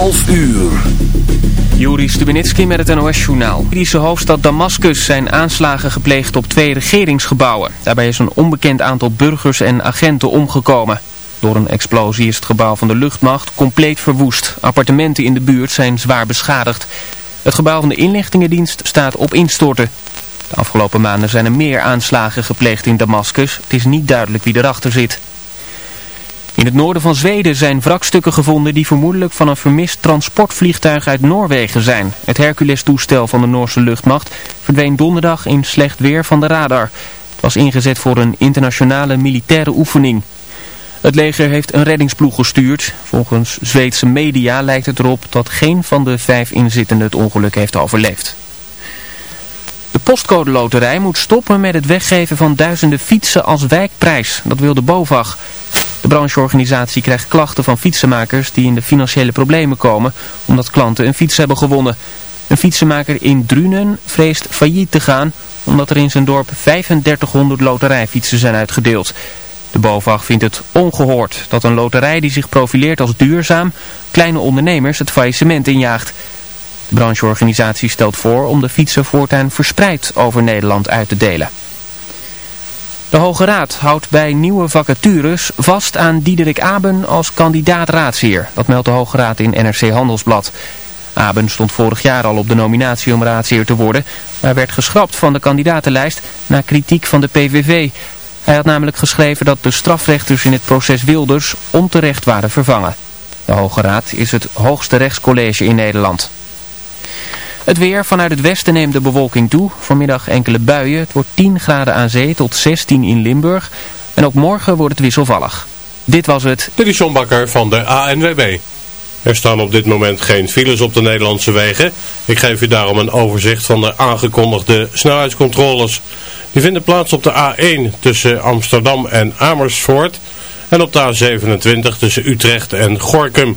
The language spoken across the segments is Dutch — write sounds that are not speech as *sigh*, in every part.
11 uur. Juri Stubenitski met het NOS-journaal. In de Syrische hoofdstad Damascus zijn aanslagen gepleegd op twee regeringsgebouwen. Daarbij is een onbekend aantal burgers en agenten omgekomen. Door een explosie is het gebouw van de luchtmacht compleet verwoest. Appartementen in de buurt zijn zwaar beschadigd. Het gebouw van de inlichtingendienst staat op instorten. De afgelopen maanden zijn er meer aanslagen gepleegd in Damascus. Het is niet duidelijk wie erachter zit. In het noorden van Zweden zijn wrakstukken gevonden die vermoedelijk van een vermist transportvliegtuig uit Noorwegen zijn. Het Hercules-toestel van de Noorse luchtmacht verdween donderdag in slecht weer van de radar. Het was ingezet voor een internationale militaire oefening. Het leger heeft een reddingsploeg gestuurd. Volgens Zweedse media lijkt het erop dat geen van de vijf inzittenden het ongeluk heeft overleefd. De postcode loterij moet stoppen met het weggeven van duizenden fietsen als wijkprijs. Dat wil de BOVAG. De brancheorganisatie krijgt klachten van fietsenmakers die in de financiële problemen komen omdat klanten een fiets hebben gewonnen. Een fietsenmaker in Drunen vreest failliet te gaan omdat er in zijn dorp 3500 loterijfietsen zijn uitgedeeld. De BOVAG vindt het ongehoord dat een loterij die zich profileert als duurzaam kleine ondernemers het faillissement injaagt. Brancheorganisatie stelt voor om de fietsen voortaan verspreid over Nederland uit te delen. De Hoge Raad houdt bij nieuwe vacatures vast aan Diederik Aben als kandidaat raadsheer. Dat meldt de Hoge Raad in NRC Handelsblad. Aben stond vorig jaar al op de nominatie om raadsheer te worden, maar werd geschrapt van de kandidatenlijst na kritiek van de PVV. Hij had namelijk geschreven dat de strafrechters in het proces Wilders onterecht waren vervangen. De Hoge Raad is het hoogste rechtscollege in Nederland. Het weer vanuit het westen neemt de bewolking toe. Vanmiddag enkele buien. Het wordt 10 graden aan zee tot 16 in Limburg. En ook morgen wordt het wisselvallig. Dit was het. Dit is van de ANWB. Er staan op dit moment geen files op de Nederlandse wegen. Ik geef u daarom een overzicht van de aangekondigde snelheidscontroles. Die vinden plaats op de A1 tussen Amsterdam en Amersfoort. En op de A27 tussen Utrecht en Gorkum.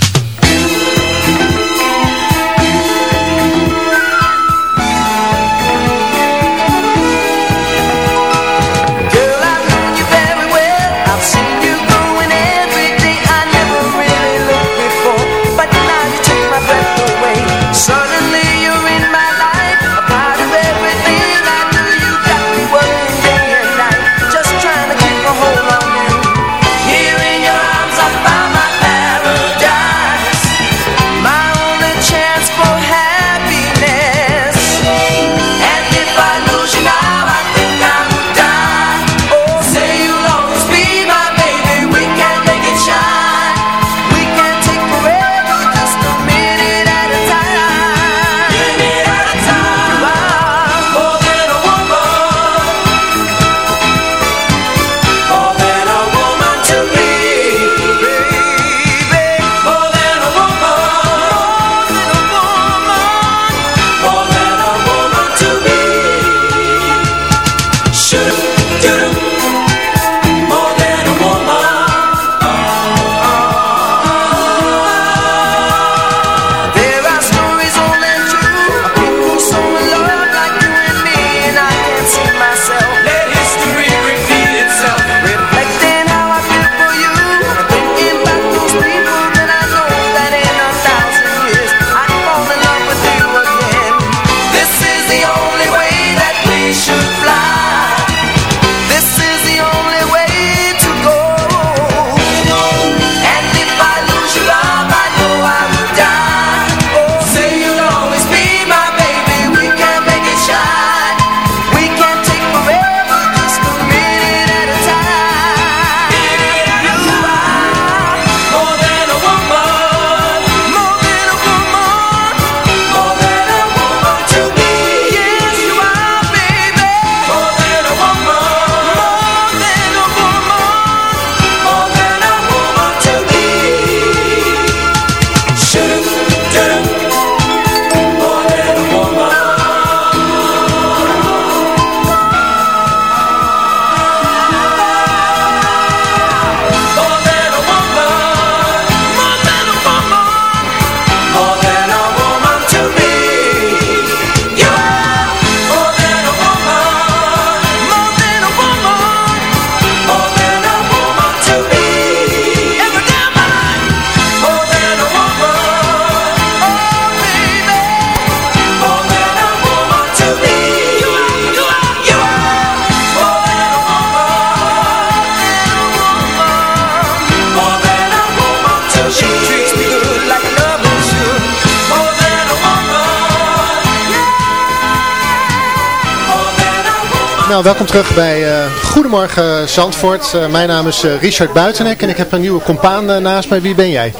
Nou, welkom terug bij uh, Goedemorgen Zandvoort. Uh, mijn naam is uh, Richard Buitenek en ik heb een nieuwe compaan naast mij. Wie ben jij?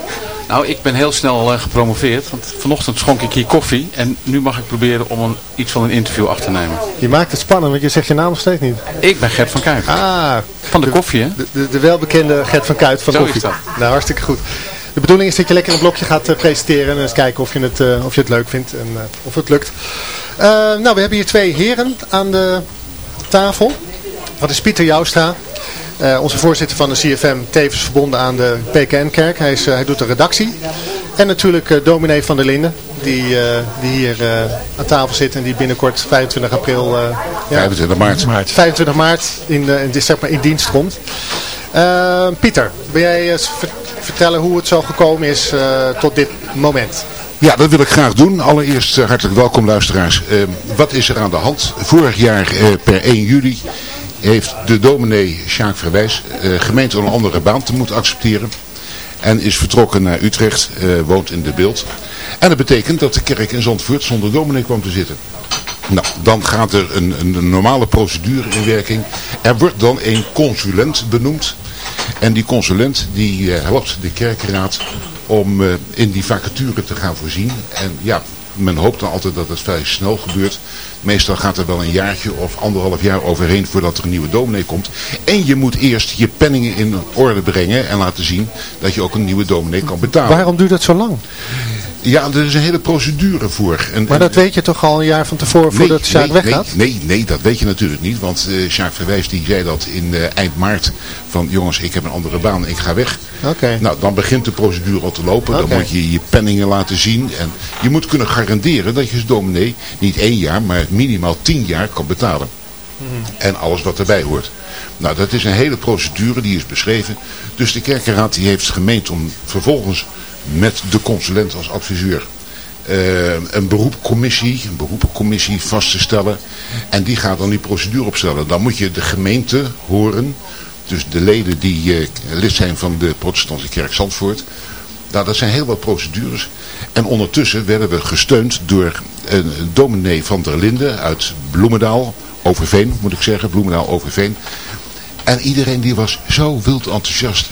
Nou, ik ben heel snel gepromoveerd, want vanochtend schonk ik hier koffie en nu mag ik proberen om een, iets van een interview af te nemen. Je maakt het spannend, want je zegt je naam nog steeds niet. Ik ben Gert van Kuijt. Ah. Van de, koffie, hè? De, de, de, welbekende Gert van Kuijt van Zo koffie. Is dat. Nou, hartstikke goed. De bedoeling is dat je lekker een blokje gaat presenteren en eens kijken of je het, of je het leuk vindt en of het lukt. nou, we hebben hier twee heren aan de tafel. Dat is Pieter Joustra, uh, onze voorzitter van de CFM, tevens verbonden aan de PKN-kerk. Hij, uh, hij doet de redactie. En natuurlijk uh, dominee van der Linden, die, die hier aan tafel zit en die binnenkort 25 april... ja, 25 maart. maart. 25 maart in, in, zeg maar in dienst komt. Pieter, wil jij vertellen hoe het zo gekomen is tot dit moment? Ja, dat wil ik graag doen. Allereerst uh, hartelijk welkom luisteraars. Uh, wat is er aan de hand? Vorig jaar uh, per 1 juli heeft de dominee Sjaak Verwijs gemeente een andere baan te moeten accepteren. En is vertrokken naar Utrecht, woont in de beeld. En dat betekent dat de kerk in Zandvoort zonder dominee kwam te zitten. Nou, dan gaat er een, een normale procedure in werking. Er wordt dan een consulent benoemd. En die consulent die helpt de kerkraad om uh, in die vacature te gaan voorzien. En ja, men hoopt dan altijd dat het vrij snel gebeurt. Meestal gaat er wel een jaartje of anderhalf jaar overheen voordat er een nieuwe dominee komt. En je moet eerst je penningen in orde brengen en laten zien dat je ook een nieuwe dominee kan betalen. Waarom duurt dat zo lang? Ja, er is een hele procedure voor. En, maar dat weet je toch al een jaar van tevoren voordat nee, Sjaak nee, weggaat? Nee, nee, nee, dat weet je natuurlijk niet. Want uh, Sjaak Verwijs die zei dat in uh, eind maart van jongens, ik heb een andere baan, ik ga weg. Okay. Nou, dan begint de procedure al te lopen. Okay. Dan moet je je penningen laten zien. En je moet kunnen garanderen dat je als dominee niet één jaar, maar minimaal tien jaar kan betalen. Mhm. En alles wat erbij hoort. Nou, dat is een hele procedure, die is beschreven. Dus de kerkenraad die heeft gemeend om vervolgens met de consulent als adviseur uh, een beroepcommissie, een beroepencommissie vast te stellen. En die gaat dan die procedure opstellen. Dan moet je de gemeente horen, dus de leden die uh, lid zijn van de protestantse kerk Zandvoort. Nou, dat zijn heel wat procedures. En ondertussen werden we gesteund door een dominee van der Linden uit Bloemendaal, Overveen moet ik zeggen, Bloemendaal Overveen. En iedereen die was zo wild enthousiast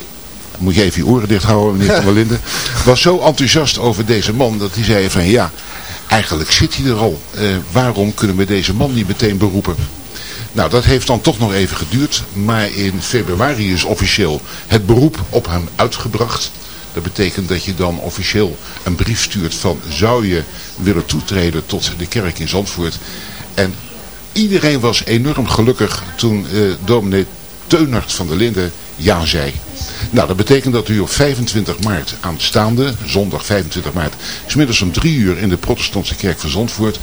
moet je even je oren dicht houden, meneer Van der Linden, *laughs* was zo enthousiast over deze man dat hij zei van ja, eigenlijk zit hij er al. Uh, waarom kunnen we deze man niet meteen beroepen? Nou, dat heeft dan toch nog even geduurd, maar in februari is officieel het beroep op hem uitgebracht. Dat betekent dat je dan officieel een brief stuurt van zou je willen toetreden tot de kerk in Zandvoort. En iedereen was enorm gelukkig toen uh, dominee Teunert van der Linden ja zei. Nou, dat betekent dat u op 25 maart aanstaande, zondag 25 maart, smiddags om drie uur in de protestantse kerk van Zandvoort,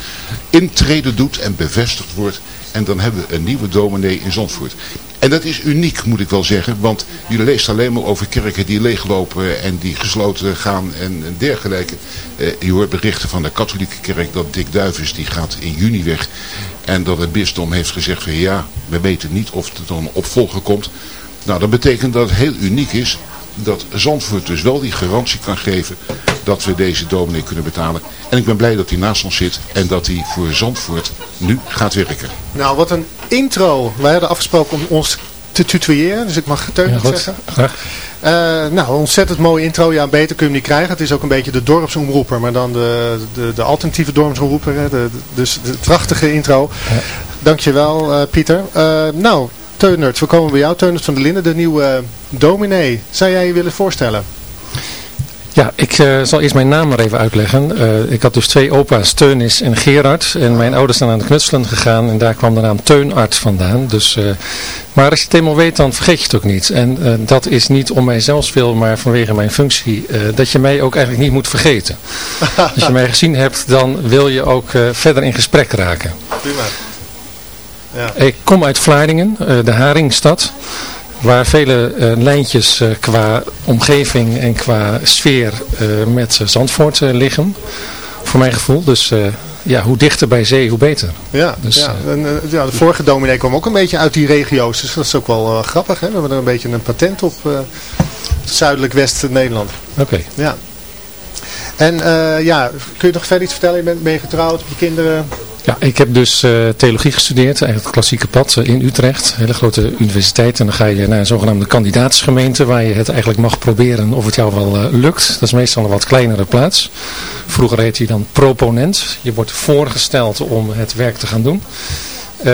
intreden doet en bevestigd wordt. En dan hebben we een nieuwe dominee in Zandvoort. En dat is uniek, moet ik wel zeggen, want jullie leest alleen maar over kerken die leeglopen en die gesloten gaan en, dergelijke. Uh, je hoort berichten van de katholieke kerk dat Dick Duivens, die gaat in juni weg. En dat het bisdom heeft gezegd van ja, we weten niet of er dan een opvolger komt. Nou, dat betekent dat het heel uniek is dat Zandvoort dus wel die garantie kan geven dat we deze dominee kunnen betalen. En ik ben blij dat hij naast ons zit en dat hij voor Zandvoort nu gaat werken. Nou, wat een intro. Wij hadden afgesproken om ons te tutoyeren, dus ik mag ja, zeggen. Graag. Uh, nou, ontzettend mooie intro. Ja, beter kun je hem niet krijgen. Het is ook een beetje de dorpsomroeper, maar dan de, de, de alternatieve dorpsomroeper. Hè. De, dus de prachtige intro. Ja. Dankjewel, uh, Pieter. Uh, nou, Teunert, we komen bij jou. Teunert van der Linden, de nieuwe dominee. Zou jij je willen voorstellen? Ja, ik uh, zal eerst mijn naam maar even uitleggen. Uh, ik had dus twee opa's, Teunis en Gerard. En mijn ouders zijn aan het knutselen gegaan en daar kwam de naam Teunart vandaan. Dus, uh, maar als je het eenmaal weet, dan vergeet je het ook niet. En dat is niet om mijzelf veel, maar vanwege mijn functie, dat je mij ook eigenlijk niet moet vergeten. *laughs* als je mij gezien hebt, dan wil je ook verder in gesprek raken. Prima. Ja. Ik kom uit Vlaardingen, de Haringstad. Waar vele uh, lijntjes uh, qua omgeving en qua sfeer met Zandvoort liggen. Voor mijn gevoel. Dus ja, hoe dichter bij zee, hoe beter. Ja, dus, ja. En, ja de vorige dominee kwam ook een beetje uit die regio's. Dus dat is ook wel grappig. Hè? We hebben er een beetje een patent op zuidelijk West-Nederland. Oké. Okay. Ja. En ja, kun je nog verder iets vertellen? Je bent, ben je getrouwd, heb je kinderen? Ja, ik heb dus uh, theologie gestudeerd, eigenlijk het klassieke pad uh, in Utrecht, hele grote universiteit. En dan ga je naar een zogenaamde kandidaatsgemeente waar je het eigenlijk mag proberen of het jou wel uh, lukt. Dat is meestal een wat kleinere plaats. Vroeger heette je dan proponent. Je wordt voorgesteld om het werk te gaan doen.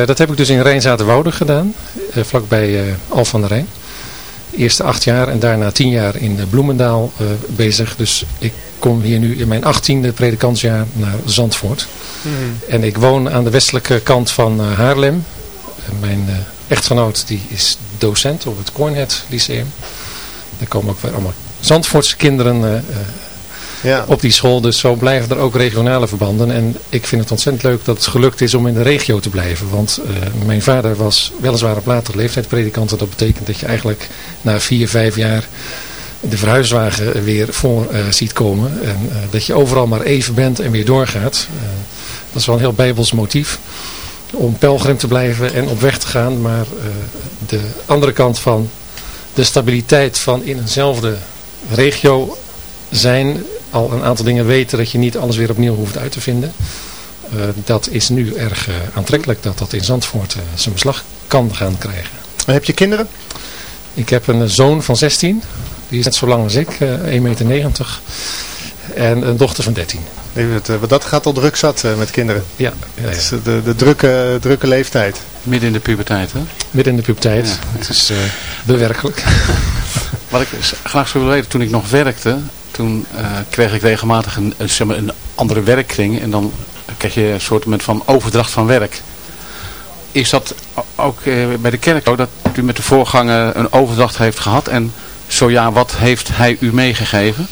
dat heb ik dus in Rijnzaterwoude gedaan, vlakbij Al van der Rijn. Eerste acht jaar en daarna tien jaar in Bloemendaal bezig. Dus ik kom hier nu in mijn achttiende predikantsjaar naar Zandvoort. Hmm. En ik woon aan de westelijke kant van uh, Haarlem. mijn uh, echtgenoot die is docent op het Cornhead Lyceum. Daar komen ook weer allemaal Zandvoortse kinderen uh, ja. op die school. Dus zo blijven er ook regionale verbanden. En ik vind het ontzettend leuk dat het gelukt is om in de regio te blijven. Want mijn vader was weliswaar op later leeftijd predikant. En dat betekent dat je eigenlijk na vier, vijf jaar de verhuiswagen weer voor uh, ziet komen. En uh, dat je overal maar even bent en weer doorgaat. Uh, dat is wel een heel bijbels motief. Om pelgrim te blijven en op weg te gaan. Maar de andere kant van de stabiliteit van in eenzelfde regio zijn. Al een aantal dingen weten dat je niet alles weer opnieuw hoeft uit te vinden. dat is nu erg aantrekkelijk dat dat in Zandvoort zijn beslag kan gaan krijgen. En heb je kinderen? Ik heb een zoon van 16. Die is net zo lang als ik, 1,90 meter. En een dochter van 13. Want dat gaat al druk zat met kinderen. Ja. ja, ja. de, de, de drukke, drukke leeftijd. Midden in de puberteit, hè? Midden in de puberteit. Ja. Het is uh, bewerkelijk. *laughs* Wat ik graag zou willen weten, toen ik nog werkte, toen uh, kreeg ik regelmatig een, een, zeg maar, een andere werkkring. En dan krijg je een soort van overdracht van werk. Is dat ook uh, bij de kerk ook, dat u met de voorganger een overdracht heeft gehad? En zo ja, wat heeft hij u meegegeven?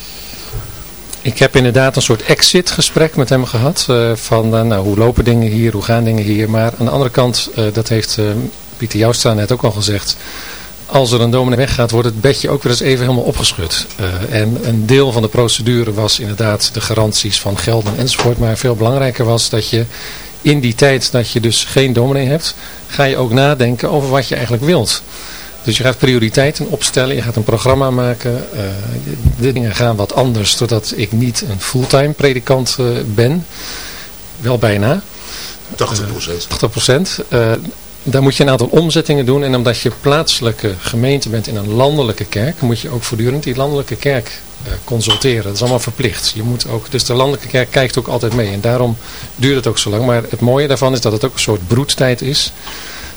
Ik heb inderdaad een soort exit gesprek met hem gehad. Uh, van uh, nou, hoe lopen dingen hier, hoe gaan dingen hier. Maar aan de andere kant, uh, dat heeft Pieter Joustra net ook al gezegd. Als er een dominee weggaat, wordt het bedje ook weer eens even helemaal opgeschud. en een deel van de procedure was inderdaad de garanties van gelden enzovoort. Maar veel belangrijker was dat je in die tijd dat je dus geen dominee hebt, ga je ook nadenken over wat je eigenlijk wilt. Dus je gaat prioriteiten opstellen, je gaat een programma maken. Uh, de dingen gaan wat anders, zodat ik niet een fulltime predikant uh, ben. Wel bijna. 80 procent. 80 procent. Daar moet je een aantal omzettingen doen. En omdat je plaatselijke gemeente bent in een landelijke kerk, moet je ook voortdurend die landelijke kerk consulteren. Dat is allemaal verplicht. Je moet ook, dus de landelijke kerk kijkt ook altijd mee. En daarom duurt het ook zo lang. Maar het mooie daarvan is dat het ook een soort broedtijd is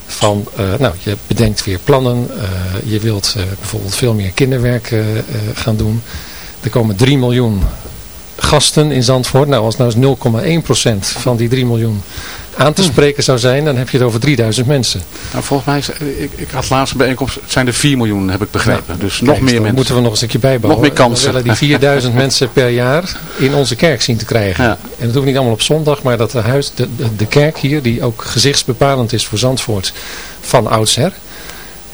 van, uh, nou, je bedenkt weer plannen, uh, je wilt uh, bijvoorbeeld veel meer kinderwerk gaan doen. Er komen 3 miljoen gasten in Zandvoort. Nou, als nou eens 0,1% van die 3 miljoen aan te spreken zou zijn, dan heb je het over 3000 mensen. Nou, volgens mij, is, ik, ik had laatste bijeenkomst, het zijn er 4 miljoen, heb ik begrepen. dus nog meer mensen. moeten we nog een stukje bijbouwen. Nog meer kansen. We willen die 4000 *laughs* mensen per jaar in onze kerk zien te krijgen. Ja. En dat hoeft niet allemaal op zondag, maar dat de, huis, de, de, de kerk hier, die ook gezichtsbepalend is voor Zandvoort van oudsher.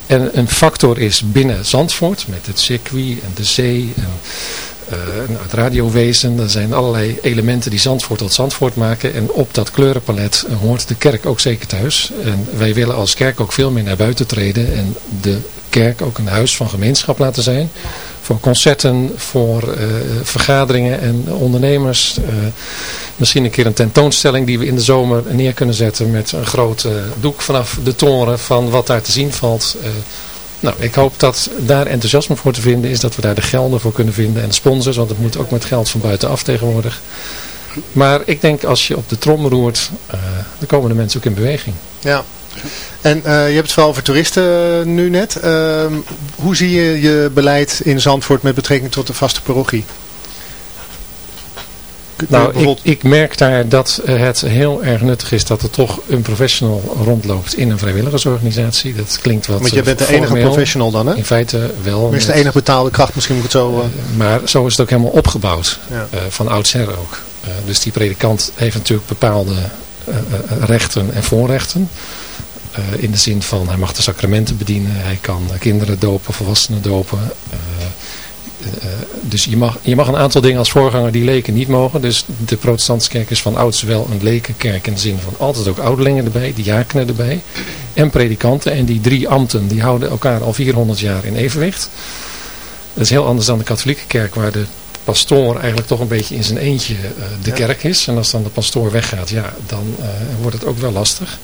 En een factor is binnen Zandvoort, met het circuit en de zee en uh, het radiowezen. Er zijn allerlei elementen die Zandvoort tot Zandvoort maken. En op dat kleurenpalet hoort de kerk ook zeker thuis. En wij willen als kerk ook veel meer naar buiten treden. En de kerk ook een huis van gemeenschap laten zijn. Voor concerten, voor uh, vergaderingen en ondernemers. Misschien een keer een tentoonstelling die we in de zomer neer kunnen zetten. Met een groot doek vanaf de toren van wat daar te zien valt. Nou, ik hoop dat daar enthousiasme voor te vinden is, dat we daar de gelden voor kunnen vinden en sponsors, want het moet ook met geld van buitenaf tegenwoordig. Maar ik denk als je op de trom roert, uh, dan komen de mensen ook in beweging. Ja. En uh, je hebt het vooral over toeristen uh, nu net. Ehm, hoe zie je je beleid in Zandvoort met betrekking tot de vaste parochie? Nou, ik, ik, merk daar dat het heel erg nuttig is dat er toch een professional rondloopt in een vrijwilligersorganisatie. Dat klinkt wat Want je bent de enige professional dan, hè? In feite wel. Is de enige betaalde kracht, misschien moet ik het zo... Uh... Maar zo is het ook helemaal opgebouwd, ja. uh, van oudsher ook. Uh, dus die predikant heeft natuurlijk bepaalde rechten en voorrechten. in de zin van, hij mag de sacramenten bedienen, hij kan kinderen dopen, volwassenen dopen... Uh, dus je mag, je mag een aantal dingen als voorganger die leken niet mogen. Dus de protestantse kerk is van ouds wel een lekenkerk in de zin van altijd ook ouderlingen erbij, diakenen erbij en predikanten. En die drie ambten die houden elkaar al 400 jaar in evenwicht. Dat is heel anders dan de katholieke kerk waar de pastoor eigenlijk toch een beetje in zijn eentje eh, de kerk is. En als dan de pastoor weggaat, ja, dan eh, wordt het ook wel lastig.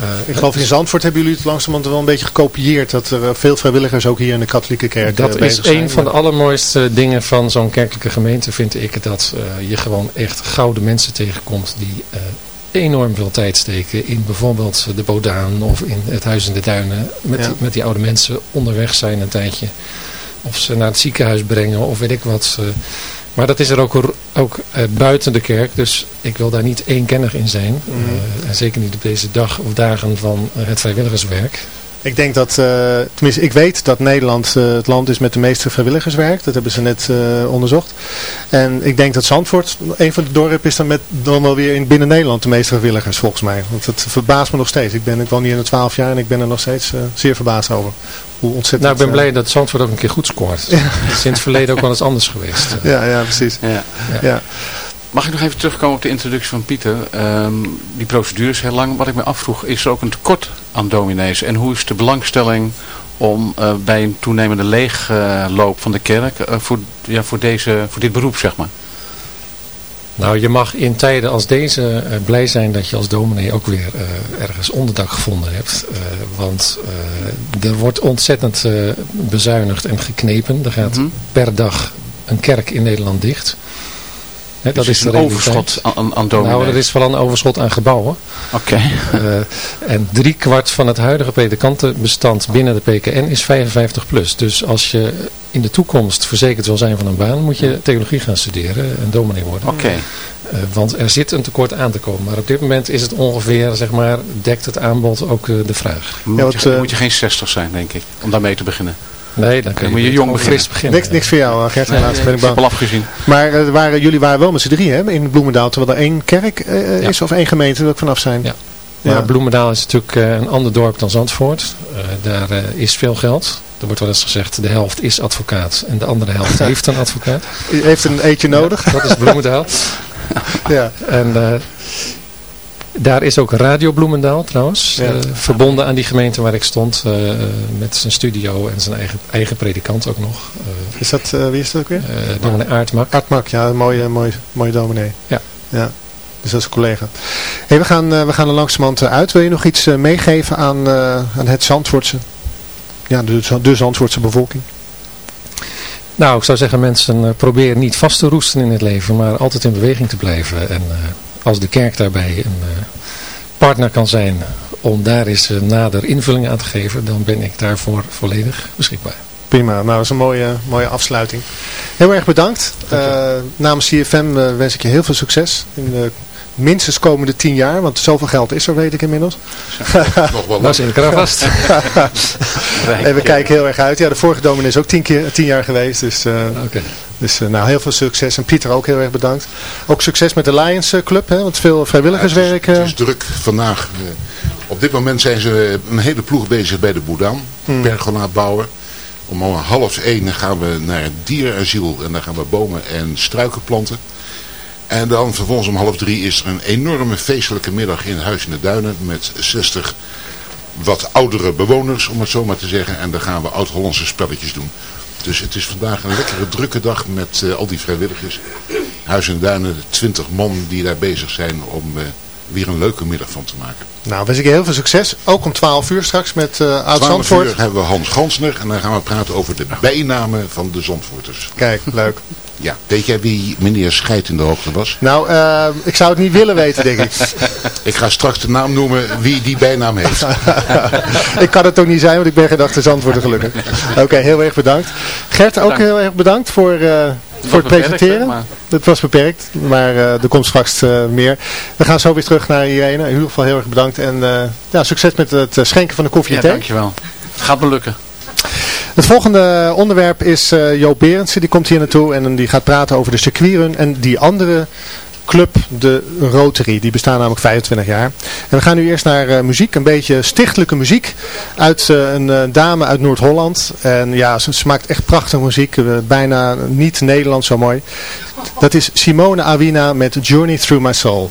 Eh, Ik geloof in Zandvoort hebben jullie het langzamerhand wel een beetje gekopieerd. Dat er eh, veel vrijwilligers ook hier in de katholieke kerk Dat eh, is zijn. een van de allermooiste dingen van zo'n kerkelijke gemeente, vind ik. Dat je gewoon echt gouden mensen tegenkomt die enorm veel tijd steken in bijvoorbeeld de Bodaan of in het Huis in de Duinen. Met, Ja. die, met die oude mensen onderweg zijn een tijdje. Of ze naar het ziekenhuis brengen of weet ik wat. Maar dat is er ook, ook eh, buiten de kerk. Dus ik wil daar niet eenkennig in zijn. Mhm. Eh, en zeker niet op deze dag of dagen van eh, het vrijwilligerswerk. Ik denk dat, tenminste ik weet dat Nederland het land is met de meeste vrijwilligerswerk. Dat hebben ze net onderzocht. En ik denk dat Zandvoort een van de dorpen is dan, met, dan wel weer in binnen Nederland de meeste vrijwilligers volgens mij. Want het verbaast me nog steeds. Ik, ben, ik woon hier in de 12 jaar en ik ben er nog steeds zeer verbaasd over. Hoe ontzettend... Nou, ik ben eh, blij dat Zandvoort ook een keer goed scoort. Het is in het verleden ook wel eens anders geweest. Ja, ja, precies. Ja. Ja. Mag ik nog even terugkomen op de introductie van Pieter? Ehm, die procedure is heel lang. Wat ik me afvroeg, is er ook een tekort aan dominees? En hoe is de belangstelling om eh, bij een toenemende leegloop van de kerk eh, voor, ja, voor, deze, voor dit beroep, zeg maar? Nou, je mag in tijden als deze eh, blij zijn dat je als dominee ook weer eh, ergens onderdak gevonden hebt. Eh, want er wordt ontzettend bezuinigd en geknepen. Er gaat Mhm. per dag een kerk in Nederland dicht. Dus dat is een overschot aan, aan? Nou, er is vooral een overschot aan gebouwen. Oké. Eh, en drie kwart van het huidige predikantenbestand binnen de PKN is 55 plus. Dus als je in de toekomst verzekerd wil zijn van een baan, moet je theologie gaan studeren en dominee worden. Oké. Eh, want er zit een tekort aan te komen. Maar op dit moment is het ongeveer, zeg maar, dekt het aanbod ook eh, de vraag. Moet, je, moet je geen 60 zijn, denk ik, om daarmee te beginnen. Nee, dan kun je, moet je jong beginnen. fris beginnen. Niks, niks voor jou, eh, Gert. Helaas ben ik bang. al afgezien. Maar eh, waren, jullie waren wel met z'n drie hè, in Bloemendaal, terwijl er één kerk eh, Ja. is of één gemeente wil ik vanaf zijn. Ja. Maar Ja. Bloemendaal is natuurlijk eh, een ander dorp dan Zandvoort. Eh, daar eh, is veel geld. Er wordt wel eens gezegd, de helft is advocaat en de andere helft heeft een advocaat. U *laughs* heeft een eetje nodig. Dat is Bloemendaal. *laughs* ja. En eh, daar is ook Radio Bloemendaal trouwens. Ja. eh, verbonden aan die gemeente waar ik stond. eh, met zijn studio en zijn eigen, eigen predikant ook nog. eh Is dat, wie is dat ook weer? dominee Aardmak. Artmak, ja, een mooie, mooie, mooie dominee. Ja. ja. Dus dat is een collega. Hey, we, gaan, we gaan er langzamerhand uit. Wil je nog iets meegeven aan, aan het Zandvoortse? Ja, de, de Zandvoortse bevolking. Nou, ik zou zeggen mensen probeer niet vast te roesten in het leven. Maar altijd in beweging te blijven. En als de kerk daarbij een eh, partner kan zijn om daar eens eh, nader invulling aan te geven. Dan ben ik daarvoor volledig beschikbaar. Prima, nou dat is een mooie, mooie afsluiting. Heel erg bedankt. Eh, namens CFM wens ik je heel veel succes in de minstens komende tien jaar, want zoveel geld is er weet ik inmiddels. Nog wel Nou zit ik eraan vast. *laughs* en we kijken heel erg uit. Ja, de vorige dominee is ook tien, keer, tien jaar geweest, dus, eh, Oké. Dus eh, nou, heel veel succes. En Pieter ook heel erg bedankt. Ook succes met de Lions eh, Club, hè, want veel vrijwilligerswerk. Het is, eh, het is druk vandaag. eh, op dit moment zijn ze een hele ploeg bezig bij de Boedaan. Hmm. Pergola bouwen. Om half één gaan we naar het dierenasiel. En daar gaan we bomen en struiken planten. En dan vervolgens om half drie is er een enorme feestelijke middag in Huis in de Duinen. Met 60 wat oudere bewoners, om het zo maar te zeggen. En daar gaan we oud-Hollandse spelletjes doen. Dus het is vandaag een lekkere drukke dag met eh, al die vrijwilligers. Huis de Duinen, 20 man die daar bezig zijn om eh, weer een leuke middag van te maken. Nou, wens ik je heel veel succes. Ook om 12 uur straks met uh, Oud 12 Zandvoort. uur hebben we Hans Gansner en dan gaan we praten over de bijnamen van de Zandvoorters. Kijk, leuk. *laughs* Ja, weet jij wie meneer Scheid in de hoogte was? Nou, uh, ik zou het niet willen weten, denk ik. *laughs* ik ga straks de naam noemen wie die bijnaam heeft. *laughs* ik kan het ook niet zijn, want ik ben geen achter Zandvoorten gelukkig. Oké, okay, heel erg bedankt. Gert, ook bedankt. heel erg bedankt voor, uh, voor het presenteren. Maar... Het was beperkt, maar uh, er komt straks uh, meer. We gaan zo weer terug naar Irene. In ieder geval heel erg bedankt. En ja, succes met het schenken van de koffie en ja, thee. dankjewel. Het gaat me lukken. Het volgende onderwerp is Joop Berendsen. Die komt hier naartoe en die gaat praten over de circuitrun en die andere club, de Rotary. Die bestaan namelijk 25 jaar. En we gaan nu eerst naar uh, muziek. Een beetje stichtelijke muziek uit uh, een dame uit Noord-Holland. En ja, ze, ze, maakt echt prachtige muziek. bijna niet Nederlands zo mooi. Dat is Simone Awina met Journey Through My Soul.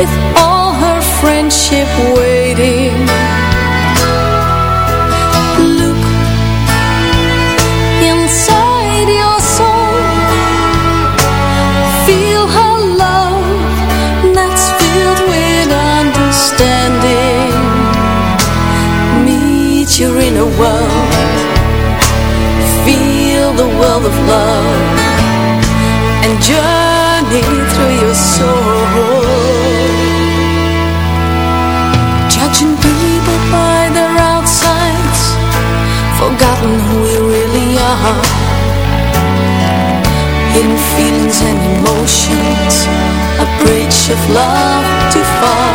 with all her friendship waiting. Look inside your soul. Feel her love that's filled with understanding. Meet your inner world. Feel the world of love. And journey through your soul Hidden feelings and emotions A bridge of love too far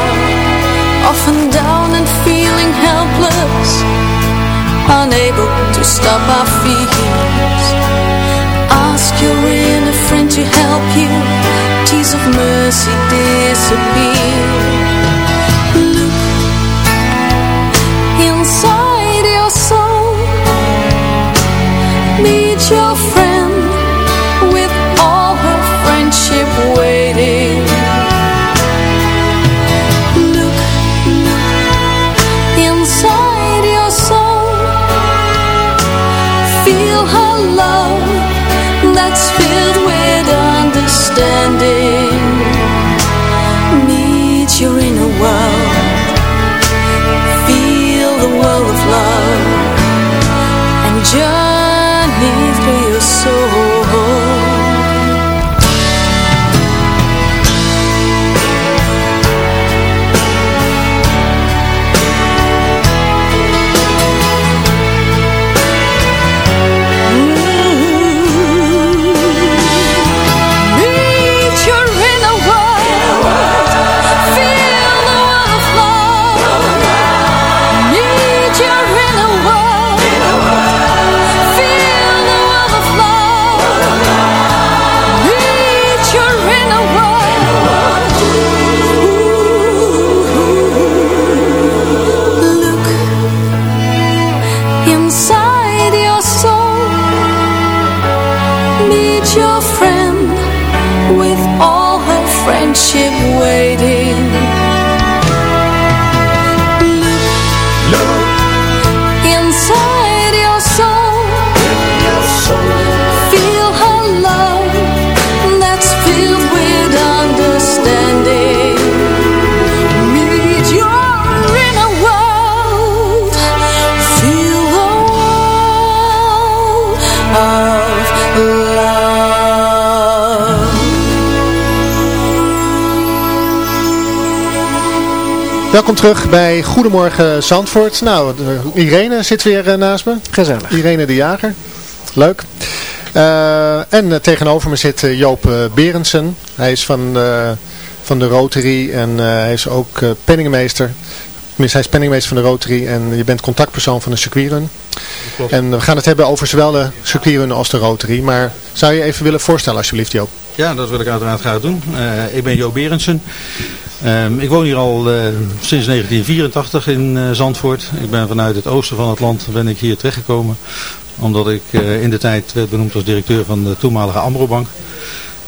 Often down and feeling helpless unable to stop our fears. Ask your inner friend to help you. Tears of mercy disappear. standing Welkom terug bij Goedemorgen Zandvoort. Nou, de- Irene zit weer eh, naast me. Gezellig. Irene de Jager. Leuk. Eh, en eh, tegenover me zit eh, Joop eh, Berendsen. Hij is van, eh, van de Rotary en eh, hij is ook eh, penningmeester. Tenminste, hij is penningmeester van de Rotary en je bent contactpersoon van de circuitrun. En we gaan het hebben over zowel de circuitrun als de Rotary. Maar zou je even willen voorstellen alsjeblieft Joop? Ja, dat wil ik uiteraard graag doen. Eh, ik ben Jo Berendsen. Ehm, ik woon hier al eh, sinds 1984 in eh, Zandvoort. Ik ben vanuit het oosten van het land ben ik hier terechtgekomen. Omdat ik eh, in de tijd werd benoemd als directeur van de toenmalige Amrobank.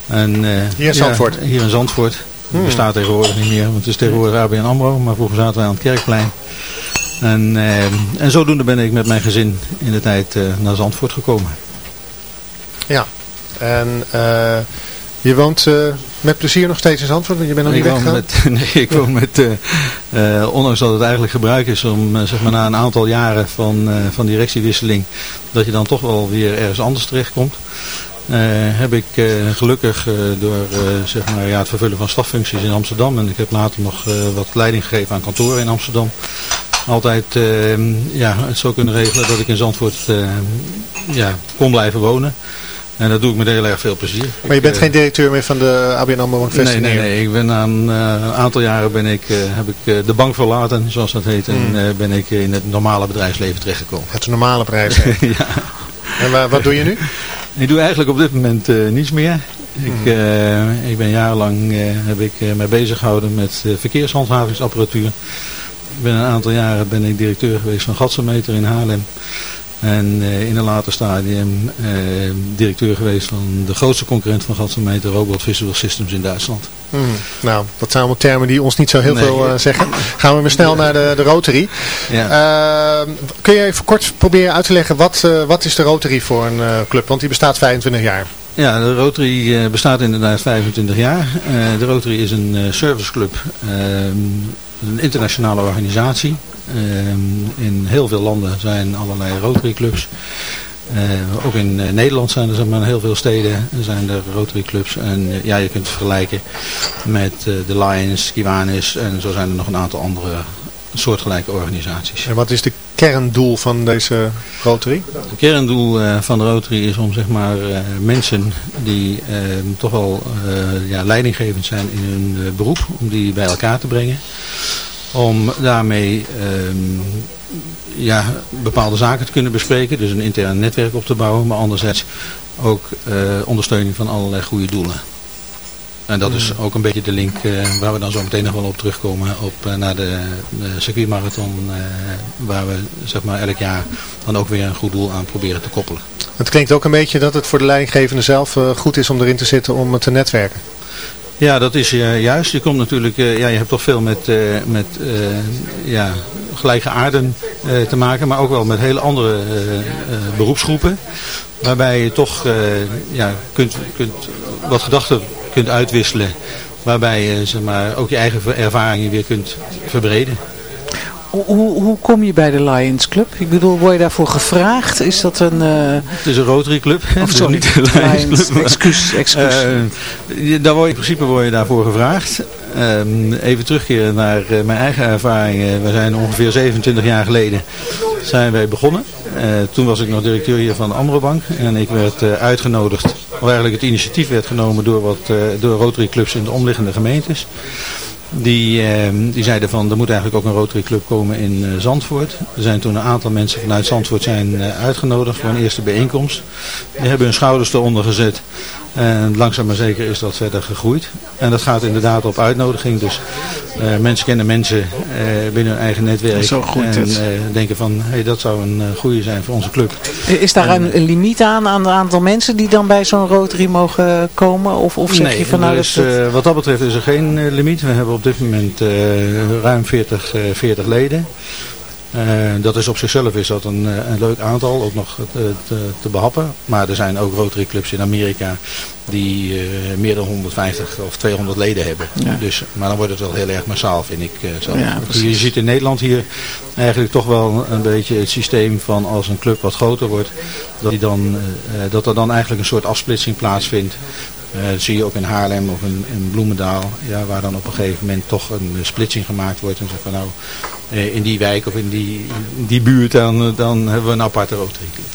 En, Hier in ja, Zandvoort? hier in Zandvoort. Hmm. Bestaat tegenwoordig niet meer, want het is tegenwoordig ABN AMRO. Maar vroeger zaten wij aan het Kerkplein. En, eh, en zodoende ben ik met mijn gezin in de tijd naar Zandvoort gekomen. Ja. En je woont met plezier nog steeds in Zandvoort, want je bent nog niet weggegaan? met, *laughs* nee, ik woon met, eh, eh, ondanks dat het eigenlijk gebruik is om eh, zeg maar na een aantal jaren van, van directiewisseling, dat je dan toch wel weer ergens anders terechtkomt. eh, heb ik gelukkig door zeg maar, ja, het vervullen van staffuncties in Amsterdam en ik heb later nog wat leiding gegeven aan kantoren in Amsterdam. altijd ja, het zo kunnen regelen dat ik in Zandvoort ja, kon blijven wonen. En dat doe ik met heel erg veel plezier. Maar je bent Ik, geen directeur meer van de ABN AMRO Bank Nee, Vesting nee, nee. Ik ben aan eh, een aantal jaren ben ik, eh, heb ik eh, de bank verlaten, zoals dat heet. En Mm. eh, ben ik in het normale bedrijfsleven terechtgekomen. Het normale prijs. *laughs* ja. En wa- wat doe je nu? *laughs* Ik doe eigenlijk op dit moment eh, niets meer. Ik, eh, ik ben jarenlang eh, heb ik, eh, mij bezig gehouden met eh, verkeershandhavingsapparatuur. Ik ben een aantal jaren ben ik directeur geweest van Gatsenmeter in Haarlem. En eh, in een later stadium eh, directeur geweest van de grootste concurrent van Gatsenmeter, Robot Visual Systems in Duitsland. Hmm, Nou, dat zijn allemaal termen die ons niet zo heel Nee. veel eh, zeggen. Gaan we maar snel naar de, de Rotary. Ehm, kun je even kort proberen uit te leggen, wat, wat is de Rotary voor een club? Want die bestaat 25 jaar. Ja, de Rotary bestaat inderdaad 25 jaar. De Rotary is een serviceclub, ehm, een internationale organisatie. Ehm, in heel veel landen zijn allerlei Rotary clubs. Eh, ook in eh, Nederland zijn er zeg maar, in heel veel steden zijn er Rotary clubs. En eh, ja, je kunt het vergelijken met de Lions, Kiwanis en zo zijn er nog een aantal andere soortgelijke organisaties. En wat is de kerndoel van deze Rotary? Het kerndoel van de Rotary is om zeg maar, mensen die eh, toch wel ja, leidinggevend zijn in hun beroep, om die bij elkaar te brengen. Om daarmee ehm, ja, bepaalde zaken te kunnen bespreken, dus een intern netwerk op te bouwen, maar anderzijds ook eh, ondersteuning van allerlei goede doelen. En dat is ook een beetje de link eh, waar we dan zo meteen nog wel op terugkomen op, eh, naar de, de circuitmarathon. waar we zeg maar, elk jaar dan ook weer een goed doel aan proberen te koppelen. Het klinkt ook een beetje dat het voor de leidinggevende zelf goed is om erin te zitten om te netwerken. Ja, dat is eh, juist. Je komt natuurlijk, eh, ja, je hebt toch veel met, eh, met ja, gelijke aarden te maken, maar ook wel met hele andere beroepsgroepen. Waarbij je toch ja, kunt, kunt wat gedachten kunt uitwisselen. Waarbij je zeg maar, ook je eigen ervaringen weer kunt verbreden. Hoe, hoe, kom je bij de Lions Club? Ik bedoel, word je daarvoor gevraagd? Is dat een... eh, Het is een Rotary Club. Of sorry, niet de Lions, Lions Club. excuus, excuus. Eh, daar word je, in principe word je daarvoor gevraagd. Ehm, even terugkeren naar eh, mijn eigen ervaringen. We zijn ongeveer 27 jaar geleden zijn wij begonnen. Toen was ik nog directeur hier van de Amrobank. En ik werd uitgenodigd, of eigenlijk het initiatief werd genomen door, wat, door Rotary Clubs in de omliggende gemeentes. Die, ehm, die zeiden van er moet eigenlijk ook een Rotary Club komen in eh, Zandvoort. Er zijn toen een aantal mensen vanuit Zandvoort zijn eh, uitgenodigd voor een eerste bijeenkomst. Die hebben hun schouders eronder gezet. En langzaam maar zeker is dat verder gegroeid. En dat gaat inderdaad op uitnodiging. Dus eh, mensen kennen mensen eh, binnen hun eigen netwerk. Zo groeit en eh, denken van hey, dat zou een eh, goede zijn voor onze club. Is daar een, een limiet aan, aan het aantal mensen die dan bij zo'n Rotary mogen komen? Of, of zeg nee, je van nou, dat is, dat- wat dat betreft is er geen eh, limiet. We hebben op dit moment eh, ruim 40, eh, 40 leden. Eh, dat is op zichzelf is dat een, eh, een leuk aantal, ook nog te, te, te behappen. Maar er zijn ook Rotary clubs in Amerika die eh, meer dan 150 of 200 leden hebben. Ja. Dus, maar dan wordt het wel heel erg massaal, vind ik eh, zelf. Ja, je ziet in Nederland hier eigenlijk toch wel een beetje het systeem van als een club wat groter wordt, dat, die dan, eh, eh, dat er dan eigenlijk een soort afsplitsing plaatsvindt. Eh, dat zie je ook in Haarlem of in, in Bloemendaal, ja, waar dan op een gegeven moment toch een eh, splitsing gemaakt wordt. En zeg van nou, eh, in die wijk of in die, in die buurt, dan, eh, dan hebben we een aparte Club.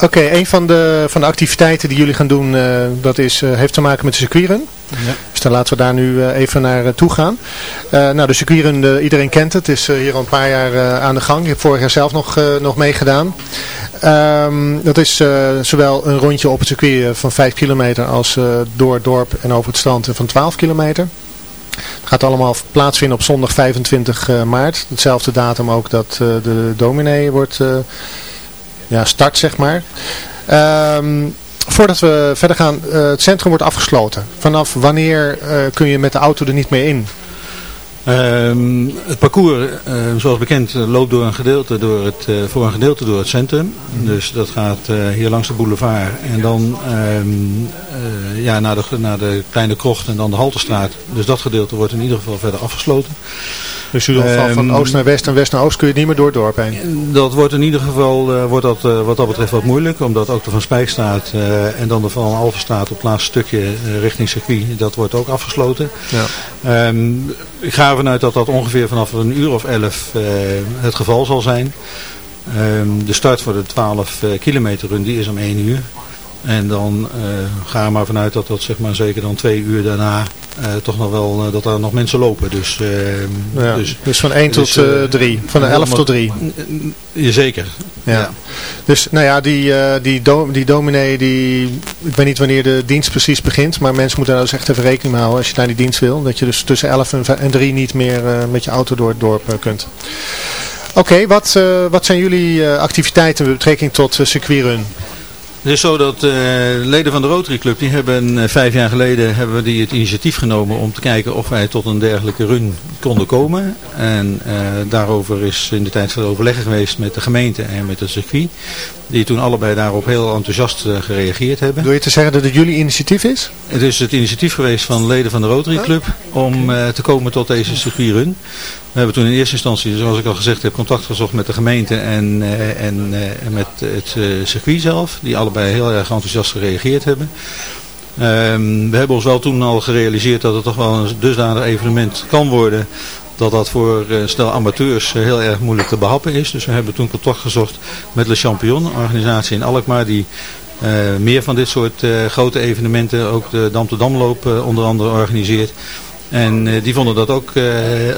Oké, een van de, van de activiteiten die jullie gaan doen, eh, dat is, eh, heeft te maken met de circuitrun. Ja. Dus dan laten we daar nu eh, even naar eh, toe gaan. Eh, nou, de circuitrun, eh, iedereen kent het, is eh, hier al een paar jaar eh, aan de gang. Je hebt vorig jaar zelf nog, eh, nog meegedaan. Ehm, dat is eh, zowel een rondje op het circuit eh, van 5 kilometer als eh, door het dorp en over het strand eh, van 12 kilometer. Het gaat allemaal plaatsvinden op zondag 25 eh, maart. Hetzelfde datum ook dat eh, de dominee wordt eh, ja, start, zeg maar. Ehm, voordat we verder gaan, het centrum wordt afgesloten. Vanaf wanneer kun je met de auto er niet meer in? Ehm, het parcours, eh, zoals bekend, eh, loopt door een gedeelte door het, eh, voor een gedeelte door het centrum. Dus dat gaat eh, hier langs de boulevard en dan ehm, eh, ja, naar, de, naar de kleine krocht en dan de Halterstraat. Dus dat gedeelte wordt in ieder geval verder afgesloten. Dus u van, van Ehm, oost naar west en west naar oost kun je niet meer door het dorp heen? Dat wordt in ieder geval wordt dat, wat dat betreft wat moeilijk. Omdat ook de Van Spijkstraat en dan de Van Alvenstraat op het laatste stukje richting circuit. Dat wordt ook afgesloten. Ja. Ehm, ik ga vanuit dat dat ongeveer vanaf een uur of elf eh, het geval zal zijn. Ehm, de start voor de 12 uh, kilometer run die is om 1 uur. En dan uh, ga er maar vanuit dat dat zeg maar zeker dan twee uur daarna uh, toch nog wel, uh, dat er nog mensen lopen. Dus, ja, dus, dus, van 1 tot 3, van de 11 tot 3. Zeker. Ja. ja. Dus nou ja, die, die, do, die dominee, die, ik weet niet wanneer de dienst precies begint, maar mensen moeten daar dus echt even rekening mee houden als je naar die dienst wil. Dat je dus tussen 11 en 3 niet meer met je auto door het dorp kunt. Oké, okay, wat, wat zijn jullie activiteiten met betrekking tot circuitrun? Het is zo dat uh, leden van de Rotary Club, die hebben uh, vijf jaar geleden hebben die het initiatief genomen om te kijken of wij tot een dergelijke run konden komen. En uh, daarover is in de tijd veel overleg geweest met de gemeente en met het circuit. Die toen allebei daarop heel enthousiast gereageerd hebben. Wil je te zeggen dat het jullie initiatief is? Het is het initiatief geweest van leden van de Rotary Club om te komen tot deze circuitrun. We hebben toen in eerste instantie, zoals ik al gezegd heb, contact gezocht met de gemeente en, uh, en, uh, met het circuit zelf. Die allebei heel erg enthousiast gereageerd hebben. Um, we hebben ons wel toen al gerealiseerd dat het toch wel een dusdanig evenement kan worden. Dat dat voor stel amateurs heel erg moeilijk te behappen is. Dus we hebben toen contact gezocht met Le Champion, een organisatie in Alkmaar die meer van dit soort grote evenementen, ook de Dam to Damloop onder andere organiseert. En die vonden dat ook,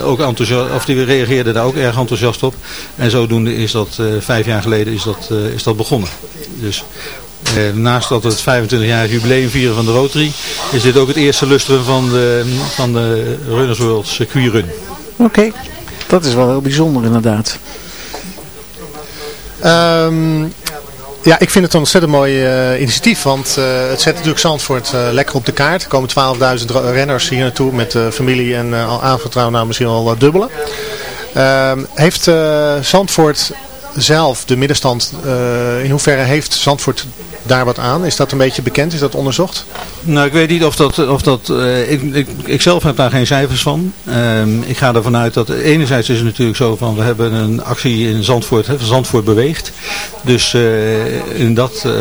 ook enthousiast, of die reageerden daar ook erg enthousiast op. En zodoende is dat vijf jaar geleden is dat, is dat begonnen. Dus naast dat het 25 jaar jubileum vieren van de Rotary, is dit ook het eerste lustrum van de, van de Runners World Circuit Run. Oké, dat is wel heel bijzonder inderdaad. Um, ja, ik vind het een ontzettend mooi uh, initiatief, want uh, het zet natuurlijk Zandvoort uh, lekker op de kaart. Er komen 12.000 renners hier naartoe met familie en al aanvertrouwd nou misschien al dubbele. Ehm, heeft Zandvoort zelf, de middenstand, in hoeverre heeft Zandvoort daar wat aan? Is dat een beetje bekend? Is dat onderzocht? Nou, ik weet niet of dat... Of dat uh, ik, ik, ik zelf heb daar geen cijfers van. Um, ik ga ervan uit dat... Enerzijds is het natuurlijk zo van... We hebben een actie in Zandvoort. Hè, Zandvoort beweegt. Dus uh, in dat uh,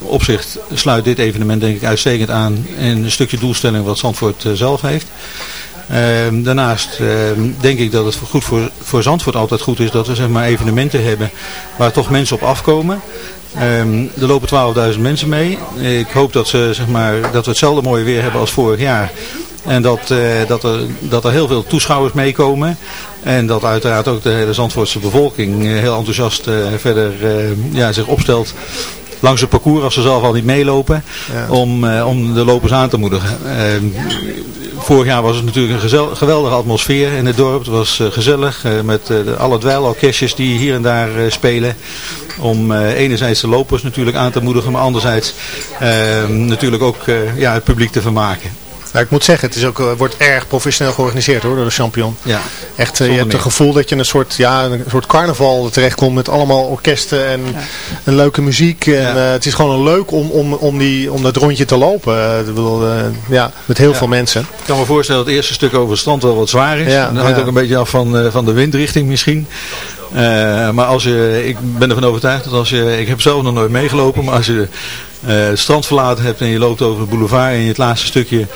opzicht sluit dit evenement denk ik uitstekend aan. In een stukje doelstelling wat Zandvoort zelf heeft. Um, daarnaast denk ik dat het goed voor, voor Zandvoort altijd goed is dat we zeg maar, evenementen hebben waar toch mensen op afkomen. Um, er lopen 12.000 mensen mee. Ik hoop dat, ze, zeg maar, dat we hetzelfde mooie weer hebben als vorig jaar. En dat, uh, dat, er, dat er heel veel toeschouwers meekomen. En dat uiteraard ook de hele Zandvoortse bevolking uh, heel enthousiast uh, verder ja, zich opstelt langs het parcours als ze zelf al niet meelopen. Ja. Om, om de lopers aan te moedigen. Ehm, vorig jaar was het natuurlijk een geweldige atmosfeer in het dorp. Het was gezellig met alle dweilorkestjes die hier en daar spelen. Om enerzijds de lopers natuurlijk aan te moedigen, maar anderzijds uh, natuurlijk ook ja, het publiek te vermaken. Ja, ik moet zeggen, het is ook, wordt erg professioneel georganiseerd hoor, door de champion. Ja, Echt, je hebt het gevoel dat je een soort, ja, een soort carnaval terechtkomt met allemaal orkesten en, ja. en leuke muziek. En, ja. het is gewoon leuk om, om, om, die, om dat rondje te lopen. ik bedoel, ja, met heel veel mensen. Ik kan me voorstellen dat het eerste stuk over het strand wel wat zwaar is. En dat hangt ook een beetje af van, van de windrichting misschien. Uh, maar als je, ik ben ervan overtuigd dat als je, ik heb zelf nog nooit meegelopen, maar als je uh, het strand verlaten hebt en je loopt over de boulevard en je het laatste stukje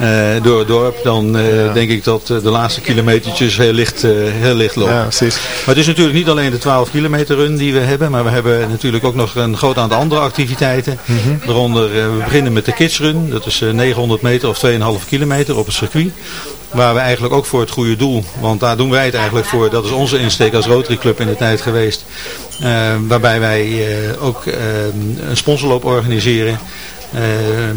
uh, door het dorp, dan ja. denk ik dat de laatste kilometertjes heel licht, heel licht lopen. Ja, precies. Maar het is natuurlijk niet alleen de 12 kilometer run die we hebben, maar we hebben natuurlijk ook nog een groot aantal andere activiteiten. Mm -hmm. Waaronder, we beginnen met de Kids Run, dat is 900 meter of 2,5 kilometer op het circuit. Waar we eigenlijk ook voor het goede doel, want daar doen wij het eigenlijk voor. Dat is onze insteek als Rotary Club in de tijd geweest. Uh, waarbij wij uh, ook uh, een sponsorloop organiseren.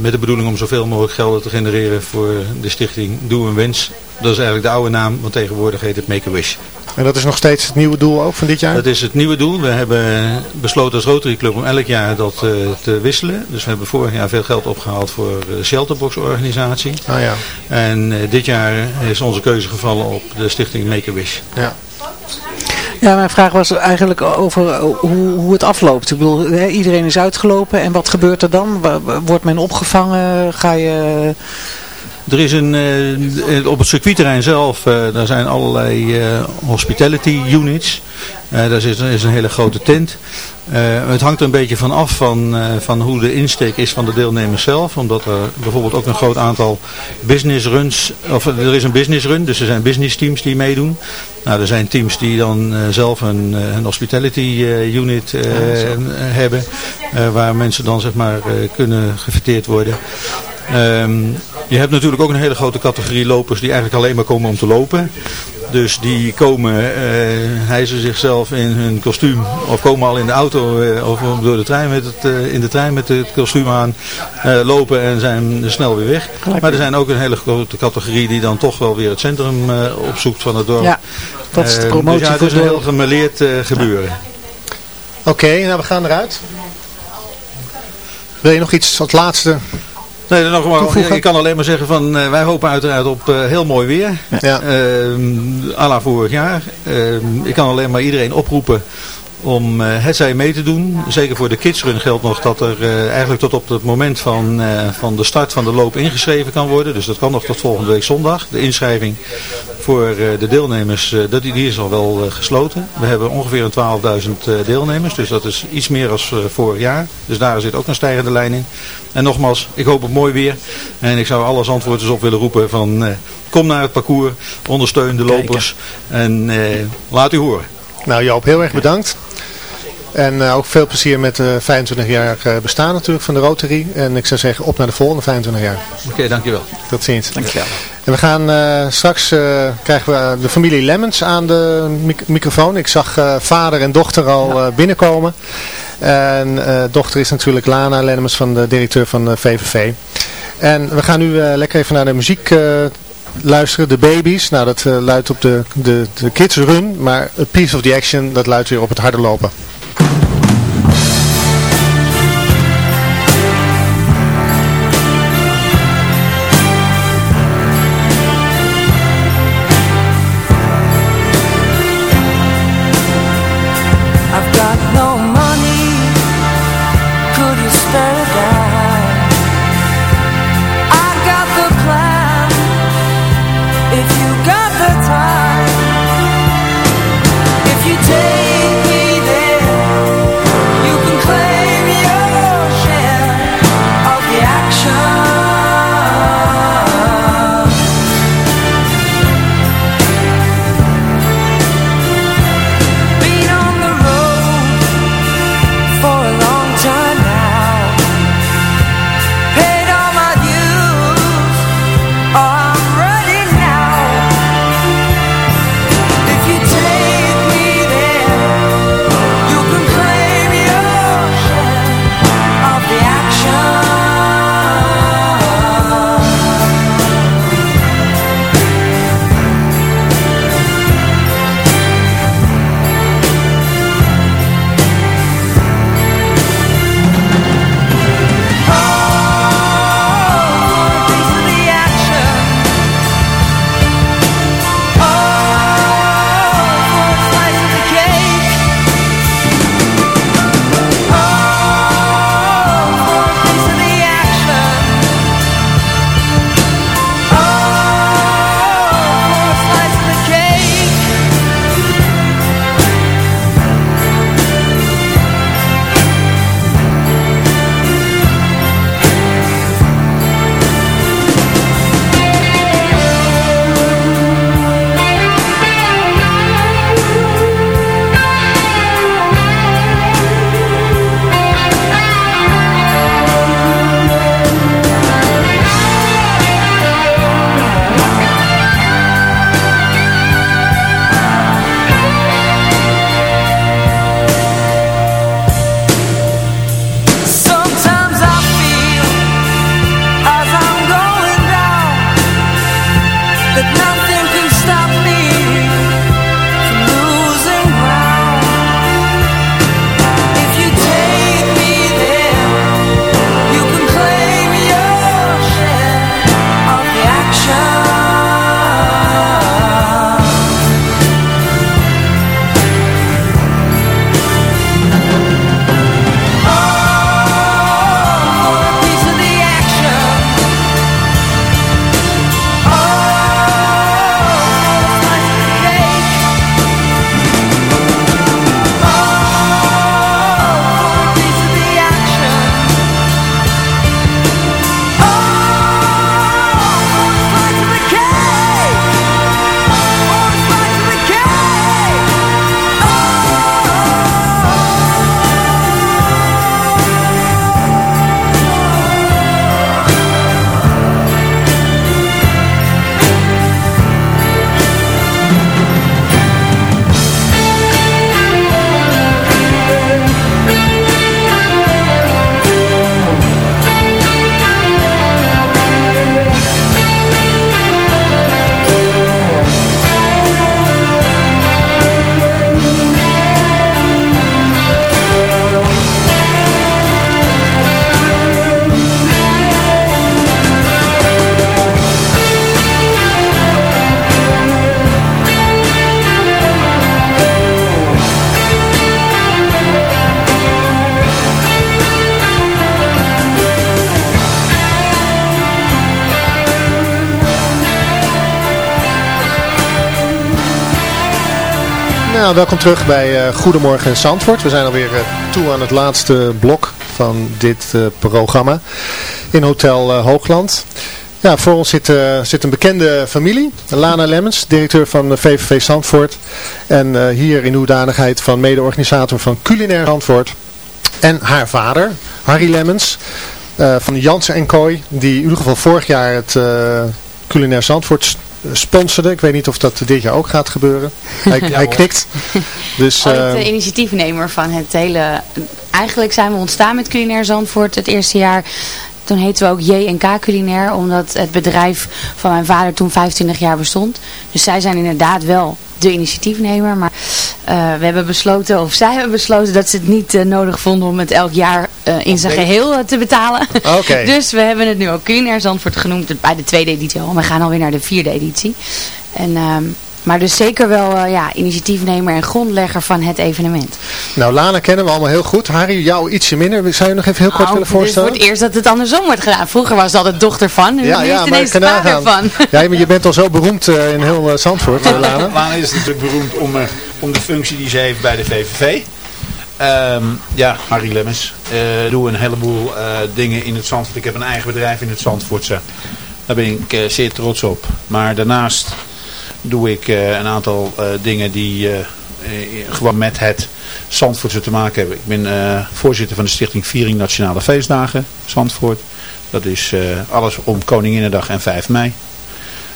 met de bedoeling om zoveel mogelijk gelden te genereren voor de stichting Doe een Wens. Dat is eigenlijk de oude naam, want tegenwoordig heet het Make-A-Wish. En dat is nog steeds het nieuwe doel ook van dit jaar? Dat is het nieuwe doel. We hebben besloten als Rotary Club om elk jaar dat uh, te wisselen. Dus we hebben vorig jaar veel geld opgehaald voor de Shelterbox organisatie. Ah, ja. En uh, dit jaar is onze keuze gevallen op de stichting Make-A-Wish. Ja. Ja, mijn vraag was eigenlijk over hoe, hoe het afloopt. Ik bedoel, iedereen is uitgelopen en wat gebeurt er dan? Wordt men opgevangen? Ga je... Er is een, eh, op het circuitterrein zelf, uh, daar zijn allerlei uh, hospitality units. daar is, is, een hele grote tent. het hangt er een beetje van af van, van hoe de insteek is van de deelnemers zelf. Omdat er bijvoorbeeld ook een groot aantal business runs, of er is een business run, dus er zijn business teams die meedoen. Nou, er zijn teams die dan zelf een, een hospitality unit hebben. waar mensen dan zeg maar kunnen gefeteerd worden. Um, je hebt natuurlijk ook een hele grote categorie lopers die eigenlijk alleen maar komen om te lopen. Dus die komen, uh, hijzen zichzelf in hun kostuum of komen al in de auto uh, of door de trein met het, uh, in de trein met het kostuum aan, lopen en zijn snel weer weg. Maar er zijn ook een hele grote categorie die dan toch wel weer het centrum opzoekt van het dorp. Ja, dat is de promotie dus ja, het is een heel gemeleerd gebeuren. Oké, nou we gaan eruit. Wil je nog iets als laatste Nee, nogmaals, ik kan alleen maar zeggen van uh, wij hopen uiteraard op uh, heel mooi weer. Ja. Uh, à la vorig jaar. Ehm, ik kan alleen maar iedereen oproepen om uh, het zij mee te doen. Zeker voor de kidsrun geldt nog dat er eigenlijk tot op het moment van, van de start van de loop ingeschreven kan worden. Dus dat kan nog tot volgende week zondag. De inschrijving voor de deelnemers, dat, die is al wel gesloten. We hebben ongeveer een 12.000 deelnemers, dus dat is iets meer dan vorig jaar. Dus daar zit ook een stijgende lijn in. En nogmaals, ik hoop op mooi weer. En ik zou alle antwoorders op willen roepen van kom naar het parcours, ondersteun de lopers en laat u horen. Nou Joop, heel erg bedankt. En uh, ook veel plezier met de 25 jaar uh, bestaan natuurlijk van de Rotary. En ik zou zeggen op naar de volgende 25 jaar. Oké, okay, dankjewel. Tot ziens. Dankjewel. En we gaan uh, straks krijgen we de familie Lemmens aan de mic microfoon. Ik zag vader en dochter al ja. binnenkomen. En dochter is natuurlijk Lana Lemmens van de directeur van de VVV. En we gaan nu lekker even naar de muziek luisteren, de babies. Nou, dat uh, luidt op de, de, de kids run, maar a piece of the action, dat luidt weer op het harde lopen. Welkom terug bij uh, Goedemorgen Zandvoort. We zijn alweer uh, toe aan het laatste blok van dit uh, programma in Hotel Hoogland. Ja, voor ons zit, zit een bekende familie. Lana Lemmens, directeur van VVV Zandvoort. En hier in hoedanigheid van mede-organisator van Culinair Zandvoort. En haar vader, Harry Lemmens, van Jansen en Kooi. Die in ieder geval vorig jaar het Culinair Zandvoort sponsorde. Ik weet niet of dat dit jaar ook gaat gebeuren. Hij, *laughs* ja, hij knikt. Dus, uh, de initiatiefnemer van het hele... Eigenlijk zijn we ontstaan met Culinair Zandvoort het eerste jaar. Toen heten we ook J&K Culinair, omdat het bedrijf van mijn vader toen 25 jaar bestond. Dus zij zijn inderdaad wel de initiatiefnemer. Maar we hebben besloten, of zij hebben besloten, dat ze het niet uh, nodig vonden om het elk jaar uh, in zijn geheel te betalen. *laughs* Okay. dus we hebben het nu ook Culinair Zandvoort genoemd bij de tweede editie al. We gaan alweer naar de vierde editie. En... Um, maar dus zeker wel uh, ja, initiatiefnemer en grondlegger van het evenement. Nou, Lana kennen we allemaal heel goed. Harry, jou ietsje minder. Zou je nog even heel kort oh, willen voorstellen? Het het eerst dat het andersom wordt gedaan. Vroeger was het altijd dochter van. Nu ja, is ja, het maar ineens kan vader van. Ja, maar je bent al zo beroemd uh, in heel uh, Zandvoort, uh, *laughs* Lana. Lana is natuurlijk beroemd om, uh, om de functie die ze heeft bij de VVV. Um, ja, Harry Lemmens. Uh, doe een heleboel uh, dingen in het Zandvoort. Ik heb een eigen bedrijf in het Zandvoortse. Daar ben ik uh, zeer trots op. Maar daarnaast doe ik een aantal dingen die gewoon met het Zandvoortse te maken hebben. Ik ben voorzitter van de stichting Viering Nationale Feestdagen Zandvoort. Dat is alles om Koninginnedag en 5 mei.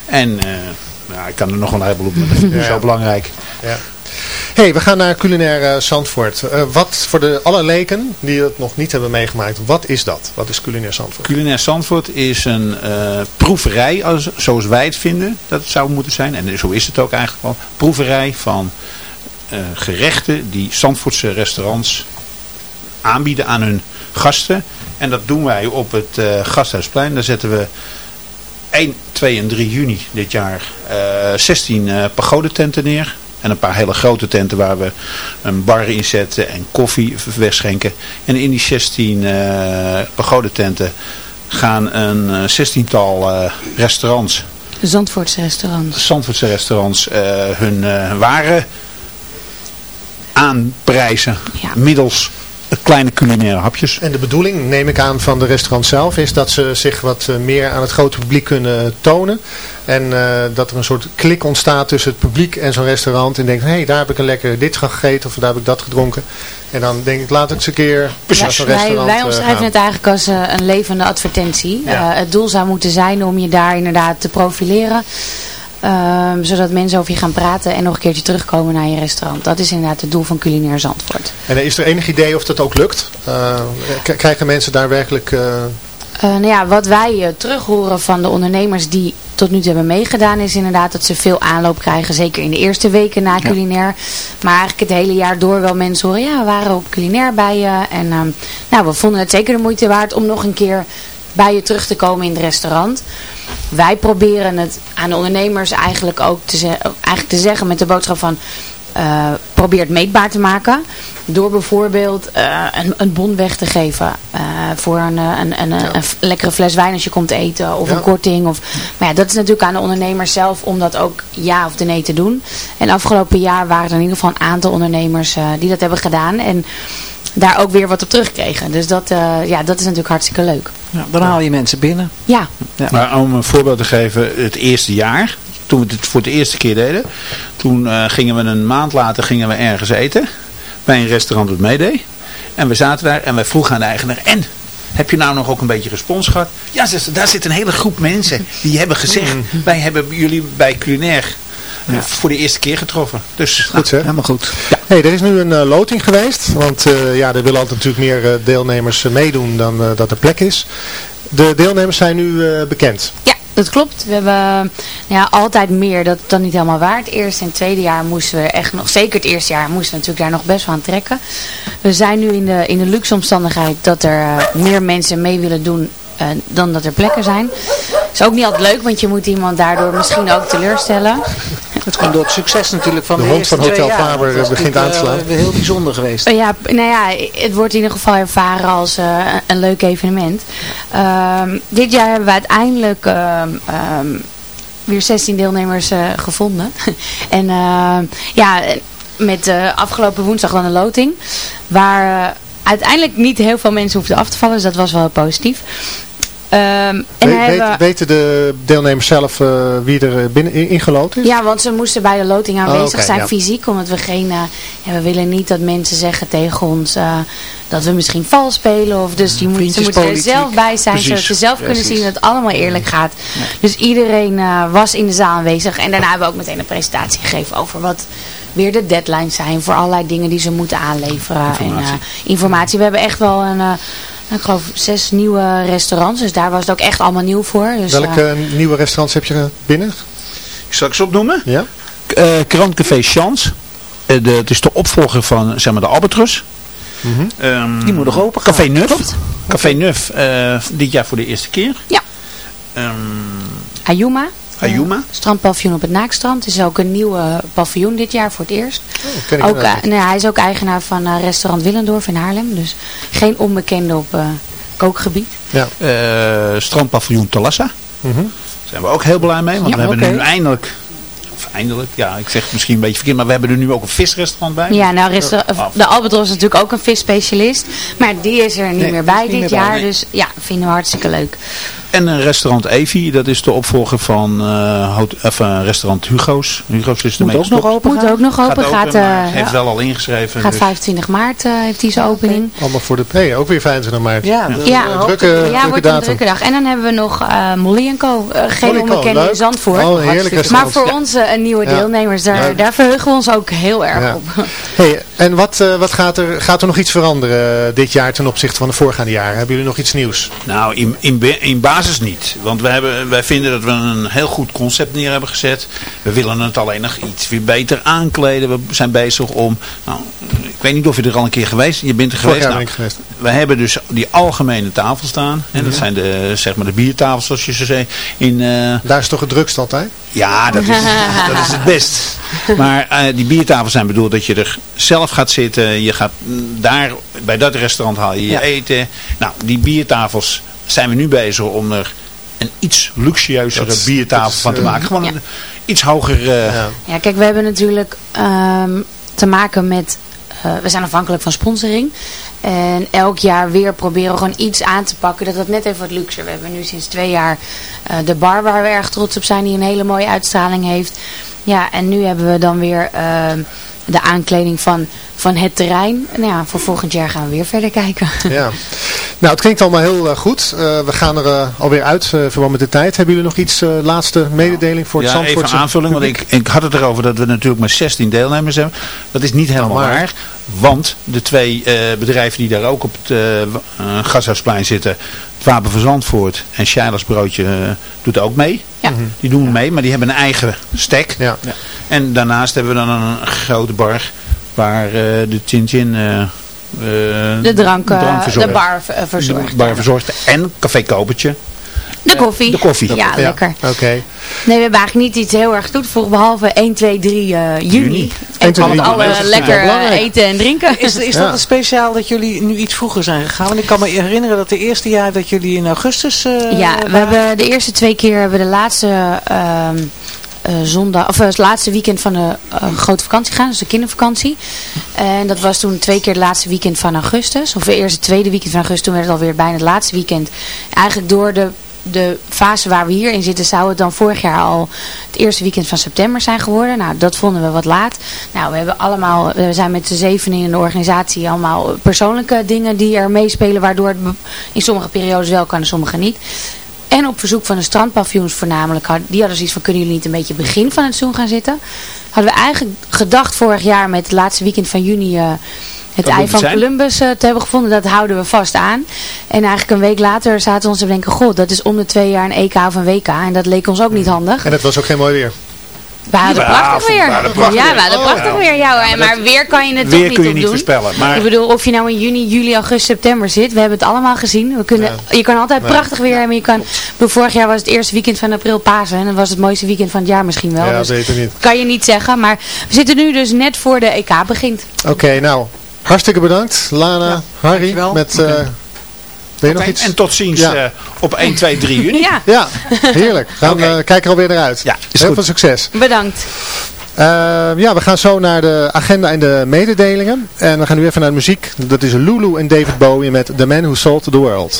En ja, ik kan er nog wel een heleboel op, maar *laughs* dat is ja. zo belangrijk. Ja. Hey, we gaan naar culinair uh, Zandvoort. Uh, wat voor de alle leken die het nog niet hebben meegemaakt, wat is dat? Wat is culinair Zandvoort? Culinair Zandvoort is een uh, proeverij, als, zoals wij het vinden dat het zou moeten zijn. En zo is het ook eigenlijk wel. Proeverij van gerechten die Zandvoortse restaurants aanbieden aan hun gasten. En dat doen wij op het Gasthuisplein. Daar zetten we 1, 2 en 3 juni dit jaar 16 pagodententen neer. En een paar hele grote tenten waar we een bar in zetten en koffie wegschenken. En in die 16 uh, pagodententen gaan een zestiental uh, restaurants. Zandvoortse restaurants. Zandvoortse restaurants uh, hun waren aanprijzen ja. middels kleine culinaire hapjes. En de bedoeling, neem ik aan, van de restaurant zelf is dat ze zich wat meer aan het grote publiek kunnen tonen. En uh, dat er een soort klik ontstaat tussen het publiek en zo'n restaurant. En denkt, hé, hey, daar heb ik een lekker dit gegeten of daar heb ik dat gedronken. En dan denk ik, laat het eens een keer naar zo'n restaurant Wij, wij omschrijven het eigenlijk als uh, een levende advertentie. Ja. Uh, het doel zou moeten zijn om je daar inderdaad te profileren. Um, zodat mensen over je gaan praten en nog een keertje terugkomen naar je restaurant. Dat is inderdaad het doel van Culinair Zandvoort. En is er enig idee of dat ook lukt? Uh, krijgen mensen daar werkelijk... Uh... Uh, nou ja, wat wij uh, terug horen van de ondernemers die tot nu toe hebben meegedaan is inderdaad dat ze veel aanloop krijgen. Zeker in de eerste weken na culinair. Ja. Maar eigenlijk het hele jaar door wel mensen horen, ja we waren op culinair bij je. En um, nou, we vonden het zeker de moeite waard om nog een keer bij je terug te komen in het restaurant. Wij proberen het aan de ondernemers eigenlijk ook te, eigenlijk te zeggen met de boodschap van... Uh, probeer het meetbaar te maken. Door bijvoorbeeld uh, een, een bon weg te geven. Uh, voor een, een, een, ja. een, lekkere fles wijn als je komt eten. Of ja. een korting. Of, maar ja, dat is natuurlijk aan de ondernemers zelf om dat ook ja of nee te doen. En afgelopen jaar waren er in ieder geval een aantal ondernemers die dat hebben gedaan. En daar ook weer wat op terugkregen. Dus dat, uh, ja, dat is natuurlijk hartstikke leuk. Ja, dan haal je mensen binnen. Ja. ja. Maar om een voorbeeld te geven, het eerste jaar, toen we het voor de eerste keer deden, toen uh, gingen we een maand later gingen we ergens eten, bij een restaurant dat meedeed. En we zaten daar en wij vroegen aan de eigenaar, en heb je nou nog ook een beetje respons gehad? Ja, daar zit een hele groep mensen die hebben gezegd, wij hebben jullie bij culinair ja. voor de eerste keer getroffen. Dus goed, nou, helemaal goed. Ja. Hey, er is nu een uh, loting geweest, want uh, ja, er willen altijd natuurlijk meer uh, deelnemers meedoen dan dat er plek is. De deelnemers zijn nu bekend. Ja, dat klopt. We hebben ja, altijd meer, dat is dan niet helemaal waar. Het eerste en het tweede jaar moesten we echt nog, zeker het eerste jaar, moesten we natuurlijk daar nog best wel aan trekken. We zijn nu in de, in de luxe omstandigheid dat er meer mensen mee willen doen uh, dan dat er plekken zijn. is ook niet altijd leuk, want je moet iemand daardoor misschien ook teleurstellen. Het komt door het succes natuurlijk van de, de, de hond van Hotel Faber dat begint aan te slaan. Uh, heel bijzonder geweest. Uh, ja, nou ja, het wordt in ieder geval ervaren als uh, een leuk evenement. dit jaar hebben we uiteindelijk weer 16 deelnemers gevonden. *laughs* en ja met eh, afgelopen woensdag dan de loting. Waar eh, uiteindelijk niet heel veel mensen hoefden af te vallen. Dus dat was wel positief. Ehm, en We- dan hebben weten, weten de deelnemers zelf eh, wie er eh, binnen in- is? Ja, want ze moesten bij de loting aanwezig Oh, oké, zijn ja. fysiek. Omdat we geen... eh, ja, we willen niet dat mensen zeggen tegen ons dat we misschien vals spelen. Of dus die moet, ze moeten er zelf bij zijn. Precies, Zodat ze zelf kunnen precies. zien dat het allemaal eerlijk gaat. Dus iedereen eh, was in de zaal aanwezig. En daarna hebben we ook meteen een presentatie gegeven over wat weer de deadlines zijn. Voor allerlei dingen die ze moeten aanleveren. Informatie. En eh, informatie. We hebben echt wel een... eh, ik geloof zes nieuwe restaurants. Dus daar was het ook echt allemaal nieuw voor. Dus, Welke eh, eh, nieuwe restaurants heb je binnen? Zal ik ze opnoemen? Ja. Uh, Krantcafé Chance. Eh, de, het is de opvolger van zeg maar, de Albatros. Ehm, Die moet nog open Café Nuf. Café Nuf, eh, dit jaar voor de eerste keer. Ja. Ehm, Ayuma. Ayuma. Strandpaviljoen op het Naakstrand. Het is ook een nieuwe paviljoen dit jaar voor het eerst. ken ik ook, eh, nee, hij is ook eigenaar van eh, restaurant Willendorf in Haarlem. Dus geen onbekende op eh, kookgebied. Ja. Eh, strandpaviljoen Talassa. Mhm. Daar zijn we ook heel blij mee. Want Ja, we hebben oké. nu eindelijk... Of eindelijk, ja, ik zeg het misschien een beetje verkeerd. Maar we hebben er nu ook een visrestaurant bij. Ja, nou, Ah. de Albatros is natuurlijk ook een visspecialist. Maar die is er niet Nee, meer bij niet dit meer bij, jaar. nee. Dus ja, vinden we hartstikke leuk. En een restaurant Evi, dat is de opvolger van eh, of, eh, restaurant Hugo's. Hugo's is ermee Moet ook nog open Moet ook nog open. Gaat Gaat, open, eh, heeft wel al ingeschreven. gaat dus- 25 maart eh, heeft hij zijn opening. Allemaal voor de... Nee, ook weer 25 maart. Ja, de- Ja, Een drukke, ja drukke wordt een drukke dag. En dan hebben we nog eh Molly Co. eh, geen onbekende in Zandvoort. Oh, een heerlijk maar voor Ja. ons eh, een nieuwe deelnemers, daar, daar verheugen we ons ook heel erg Ja. op. *laughs* Hey, en wat, eh, wat gaat, er, gaat er nog iets veranderen eh, dit jaar ten opzichte van de voorgaande jaren? Hebben jullie nog iets nieuws? Nou, in, in, in basis niet. Want we hebben, wij vinden dat we een heel goed concept neer hebben gezet. We willen het alleen nog iets weer beter aankleden. We zijn bezig om... Nou, ik weet niet of je er al een keer geweest Je bent er geweest. Nou, geweest. we hebben dus die algemene tafel staan. En dat zijn de, zeg maar de biertafels zoals je ze zei. In, eh, Daar is toch het drukst altijd? ja, dat is, *laughs* dat is het best. Maar eh, die biertafels zijn bedoeld dat je er zelf gaat zitten. Je gaat mm, daar, bij dat restaurant haal je je Ja. eten. Nou, die biertafels zijn we nu bezig om er een iets luxueuzere Dat biertafel dat is, van te eh, maken. Gewoon Ja. een iets hoger... eh, Ja. Ja, kijk, we hebben natuurlijk ehm, te maken met... eh, we zijn afhankelijk van sponsoring. En elk jaar weer proberen we gewoon iets aan te pakken. Dat dat net even wat luxer. We hebben nu sinds twee jaar eh, de bar waar we erg trots op zijn. Die een hele mooie uitstraling heeft. Ja, en nu hebben we dan weer ehm, de aankleding van, van het terrein. Nou ja, voor volgend jaar gaan we weer verder kijken. Ja. Nou, het klinkt allemaal heel eh, goed. Eh, we gaan er eh, alweer uit, eh verband met de tijd. Hebben jullie nog iets, laatste mededeling voor het ja, even aanvulling, want ik, ik had het erover dat we natuurlijk maar 16 deelnemers hebben. Dat is niet helemaal maar. waar, want de twee eh, bedrijven die daar ook op het Gashuisplein zitten, Wapen van Zandvoort en Shilas Broodje eh, doet ook mee. Ja. Mhm. Die doen mee, maar die hebben een eigen stek. Ja. En daarnaast hebben we dan een grote bar waar eh, de Chin Chin eh, eh, De drank, eh, drank de bar verzorgt. De bar verzorgt en Café Kopertje. De koffie. de koffie. Ja, lekker. Oké. Nee, we hebben eigenlijk niet iets heel erg toegevoegd, behalve 1, 2, 3 eh, juni. Juni. En 1, 2, met 3 alle lekker eh, eten en drinken. Is, is Ja. dat een speciaal dat jullie nu iets vroeger zijn gegaan? Want ik kan me herinneren dat de eerste jaar dat jullie in augustus... eh, ja, we waren. hebben de eerste twee keer hebben de laatste ehm, eh, zondag, of het laatste weekend van de grote vakantie gegaan, dus de kindervakantie. En dat was toen twee keer het laatste weekend van augustus. Of de eerste tweede weekend van augustus, toen werd het alweer bijna het laatste weekend. Eigenlijk door de de fase waar we hier in zitten zou het dan vorig jaar al het eerste weekend van september zijn geworden. Nou, dat vonden we wat laat. Nou, we hebben allemaal, we zijn met z'n zeven in de organisatie allemaal persoonlijke dingen die er meespelen, waardoor het in sommige periodes wel kan en sommige niet. En op verzoek van de strandpaviljoens voornamelijk, die hadden zoiets van, kunnen jullie niet een beetje begin van het seizoen gaan zitten? Hadden we eigenlijk gedacht vorig jaar met het laatste weekend van juni eh, het Dat ei van zijn. Columbus eh, te hebben gevonden. Dat houden we vast aan. En eigenlijk een week later zaten we ons te denken, god, dat is om de twee jaar een EK of een WK. En dat leek ons ook niet handig. En het was ook geen mooi weer. We hadden Ja, prachtig weer. ja, we hadden Oh, prachtig ja. weer. Ja, hoor. maar maar dat- weer kan je het weer toch kun je niet opdoen. voorspellen, maar- Ik bedoel, of je nou in juni, juli, augustus, september zit. We hebben het allemaal gezien. We kunnen, Je kan altijd prachtig weer hebben. Je kan, vorig jaar was het eerste weekend van april Pasen. En dat was het mooiste weekend van het jaar misschien wel. Ja, dus weet ik niet. kan je niet zeggen. Maar we zitten nu dus net voor de EK begint. Oké, nou, hartstikke bedankt. Lana, Harry, dankjewel. met... eh ben je nog iets? En tot ziens Ja. eh, op 1, 2, 3 juni. Ja, Ja, heerlijk. Gaan Oké. eh, kijken er alweer naar uit. Ja, is Heel goed. veel succes. bedankt. Eh, ja, we gaan zo naar de agenda en de mededelingen. En we gaan nu even naar de muziek. Dat is Lulu en David Bowie met The Man Who Sold the World.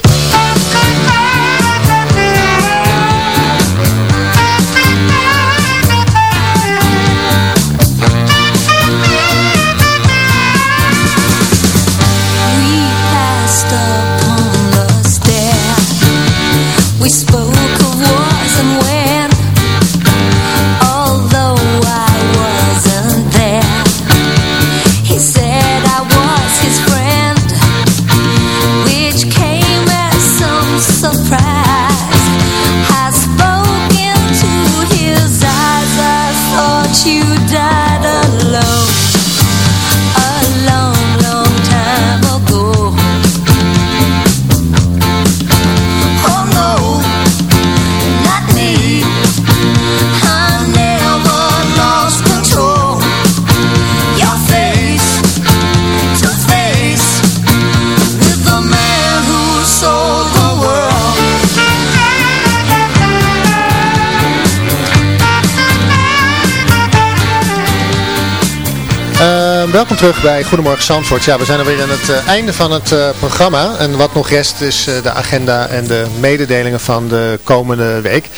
Welkom terug bij Goedemorgen Zandvoort. Ja, we zijn alweer aan het uh, einde van het uh, programma. En wat nog rest is uh, de agenda en de mededelingen van de komende week.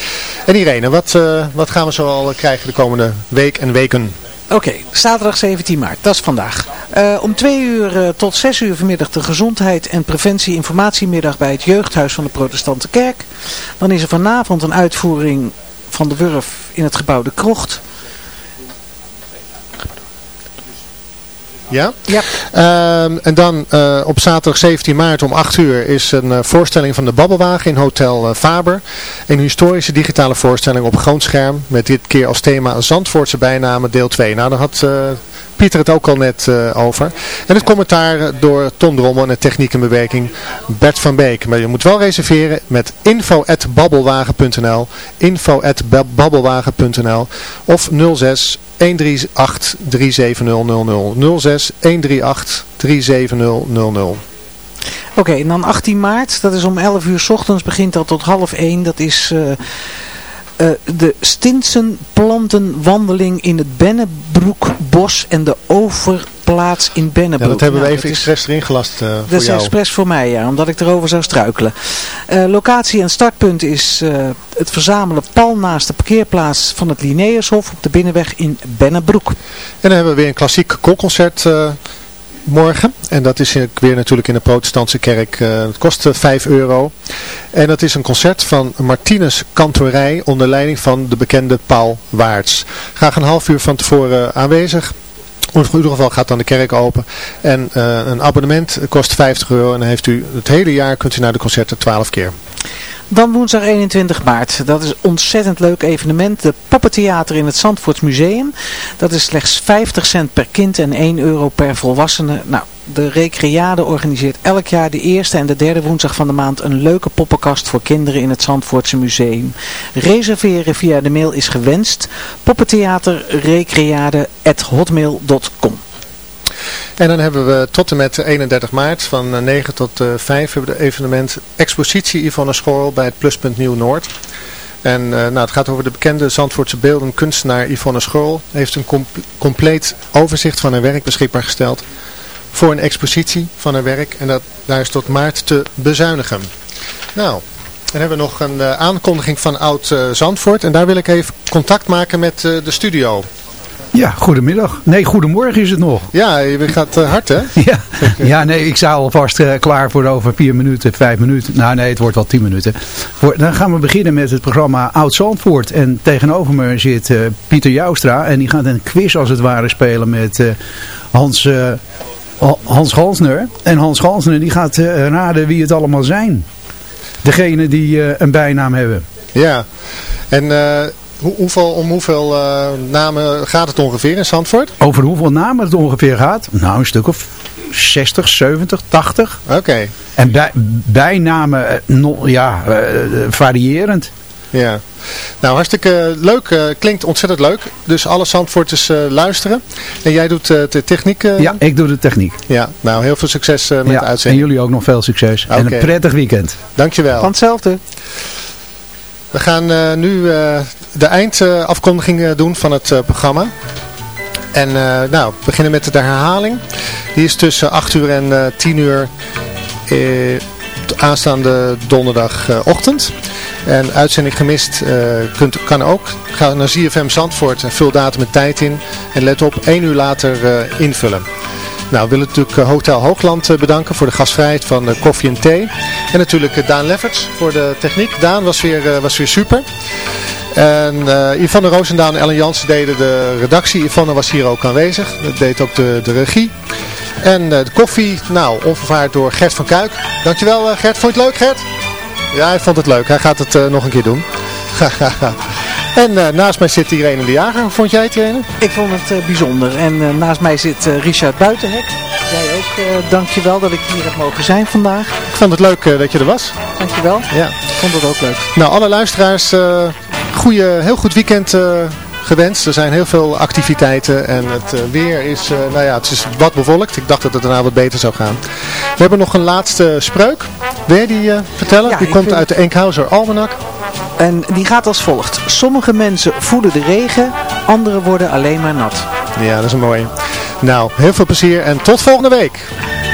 En Irene, wat, wat gaan we zo al krijgen de komende week en weken? Oké, zaterdag 17 maart, dat is vandaag. om 2 uur tot 6 uur vanmiddag de gezondheid en preventie informatiemiddag bij het jeugdhuis van de protestante kerk. Dan is er vanavond een uitvoering van de Wurf in het gebouw De Krocht. Ja? Ja. Ehm, en dan uh, op zaterdag 17 maart om 8 uur is een uh, voorstelling van de Babbelwagen in Hotel uh, Faber. Een historische digitale voorstelling op groot scherm met dit keer als thema Zandvoortse bijnamen deel 2. Nou, daar had Pieter het ook al net over. En het commentaar door Tom Drommel en de techniek en bewerking Bert van Beek. Maar je moet wel reserveren met info.babbelwagen.nl info.babbelwagen.nl of 06 138 37000 06 138 37000 Oké, en dan 18 maart, dat is om 11 uur s ochtends, begint dat tot half 1. Dat is uh, uh, de Stinsen plantenwandeling in het Bennebroekbos en de over plaats in Bennebroek. Ja, dat hebben we nou, even expres erin gelast uh, voor Dat is expres voor mij, ja, omdat ik erover zou struikelen. Uh, locatie en startpunt is het verzamelen pal naast de parkeerplaats van het Linnaeushof op de binnenweg in Bennebroek. En dan hebben we weer een klassiek koolconcert morgen. En dat is weer natuurlijk in de protestantse kerk. Uh, het kost 5 euro. En dat is een concert van Martinus Kantorij onder leiding van de bekende Paul Waarts. Graag een half uur van tevoren aanwezig. In ieder geval gaat dan de kerk open. En uh, een abonnement kost 50 euro. En dan heeft u het hele jaar kunt u naar de concerten 12 keer. Dan woensdag 21 maart. Dat is een ontzettend leuk evenement. De Poppentheater in het Zandvoorts Museum. Dat is slechts 50 cent per kind en 1 euro per volwassene. Nou, de Recreade organiseert elk jaar de eerste en de derde woensdag van de maand een leuke poppenkast voor kinderen in het Zandvoortse Museum. Reserveren via de mail is gewenst. poppentheaterrecreade.hotmail.com en dan hebben we tot en met 31 maart van 9 eh, tot 5 hebben we de evenement Expositie Yvonne School bij het Pluspunt Nieuw-Noord. En uh, nou, het gaat over de bekende Zandvoortse beelden kunstenaar Yvonne School. Heeft een compleet overzicht van haar werk beschikbaar gesteld voor een expositie van haar werk. En dat, daar is tot maart te bezuinigen. Nou, dan hebben we nog een uh, aankondiging van Oud uh, Zandvoort. En daar wil ik even contact maken met de studio. Ja, goedemiddag. Nee, goedemorgen is het nog. Ja, je gaat hard hè? *laughs* ja. *laughs* ja, nee, ik sta alvast klaar voor over vier minuten, vijf minuten. Nou nee, het wordt wel tien minuten. Voor, dan gaan we beginnen met het programma Oud Zandvoort. En tegenover me zit Pieter Joustra. En die gaat een quiz als het ware spelen met Hans, Hans Gansner. En Hans Gansner die gaat raden wie het allemaal zijn. Degene die een bijnaam hebben. Ja, en hoeveel, om hoeveel uh, namen gaat het ongeveer in Zandvoort? Over hoeveel namen het ongeveer gaat? Nou, een stuk of 60, 70, 80. Oké. En bij, bijnamen, no, ja, uh, variërend. Ja. Nou, hartstikke leuk. klinkt ontzettend leuk. Dus alle Zandvoorters luisteren. En jij doet de techniek? ja, ik doe de techniek. Ja, nou heel veel succes met ja, de uitzending. En jullie ook nog veel succes. En een prettig weekend. Dankjewel. Van hetzelfde. We gaan uh, nu uh, de eindafkondiging uh, doen van het programma. En uh, nou, we beginnen met de herhaling. Die is tussen 8 uur en uh, 10 uur uh, aanstaande donderdagochtend. En uitzending gemist kunt, kan ook. Ga naar ZFM Zandvoort en vul datum en tijd in. En let op, 1 uur later invullen. Nou, we willen natuurlijk Hotel Hoogland bedanken voor de gastvrijheid van koffie en thee. En natuurlijk Daan Lefferts voor de techniek. Daan was weer, was weer super. En uh, Yvonne Roosendaal en Ellen Jansen deden de redactie. Yvonne was hier ook aanwezig. Dat deed ook de, de regie. En de koffie, nou, onvervaard door Gert van Kuik. Dankjewel Gert. Vond je het leuk Gert? Ja, hij vond het leuk. Hij gaat het nog een keer doen. *laughs* en naast mij zit Irene de Jager. Vond jij het Irene? Ik vond het bijzonder. En naast mij zit Richard Buitenhek. Jij ook, dankjewel dat ik hier heb mogen zijn vandaag. Ik vond het leuk dat je er was. Dankjewel. Ja. Ik vond het ook leuk. Nou, alle luisteraars goede, heel goed weekend gewenst. Er zijn heel veel activiteiten en het uh, weer is, uh, nou ja, het is wat bewolkt. Ik dacht dat het daarna wat beter zou gaan. We hebben nog een laatste spreuk. Wil jij die vertellen? Ja, die komt vind... uit de Enkhauser Almanak. En die gaat als volgt. Sommige mensen voelen de regen, anderen worden alleen maar nat. Ja, dat is een mooie. Nou, heel veel plezier en tot volgende week.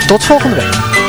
Tot volgende week.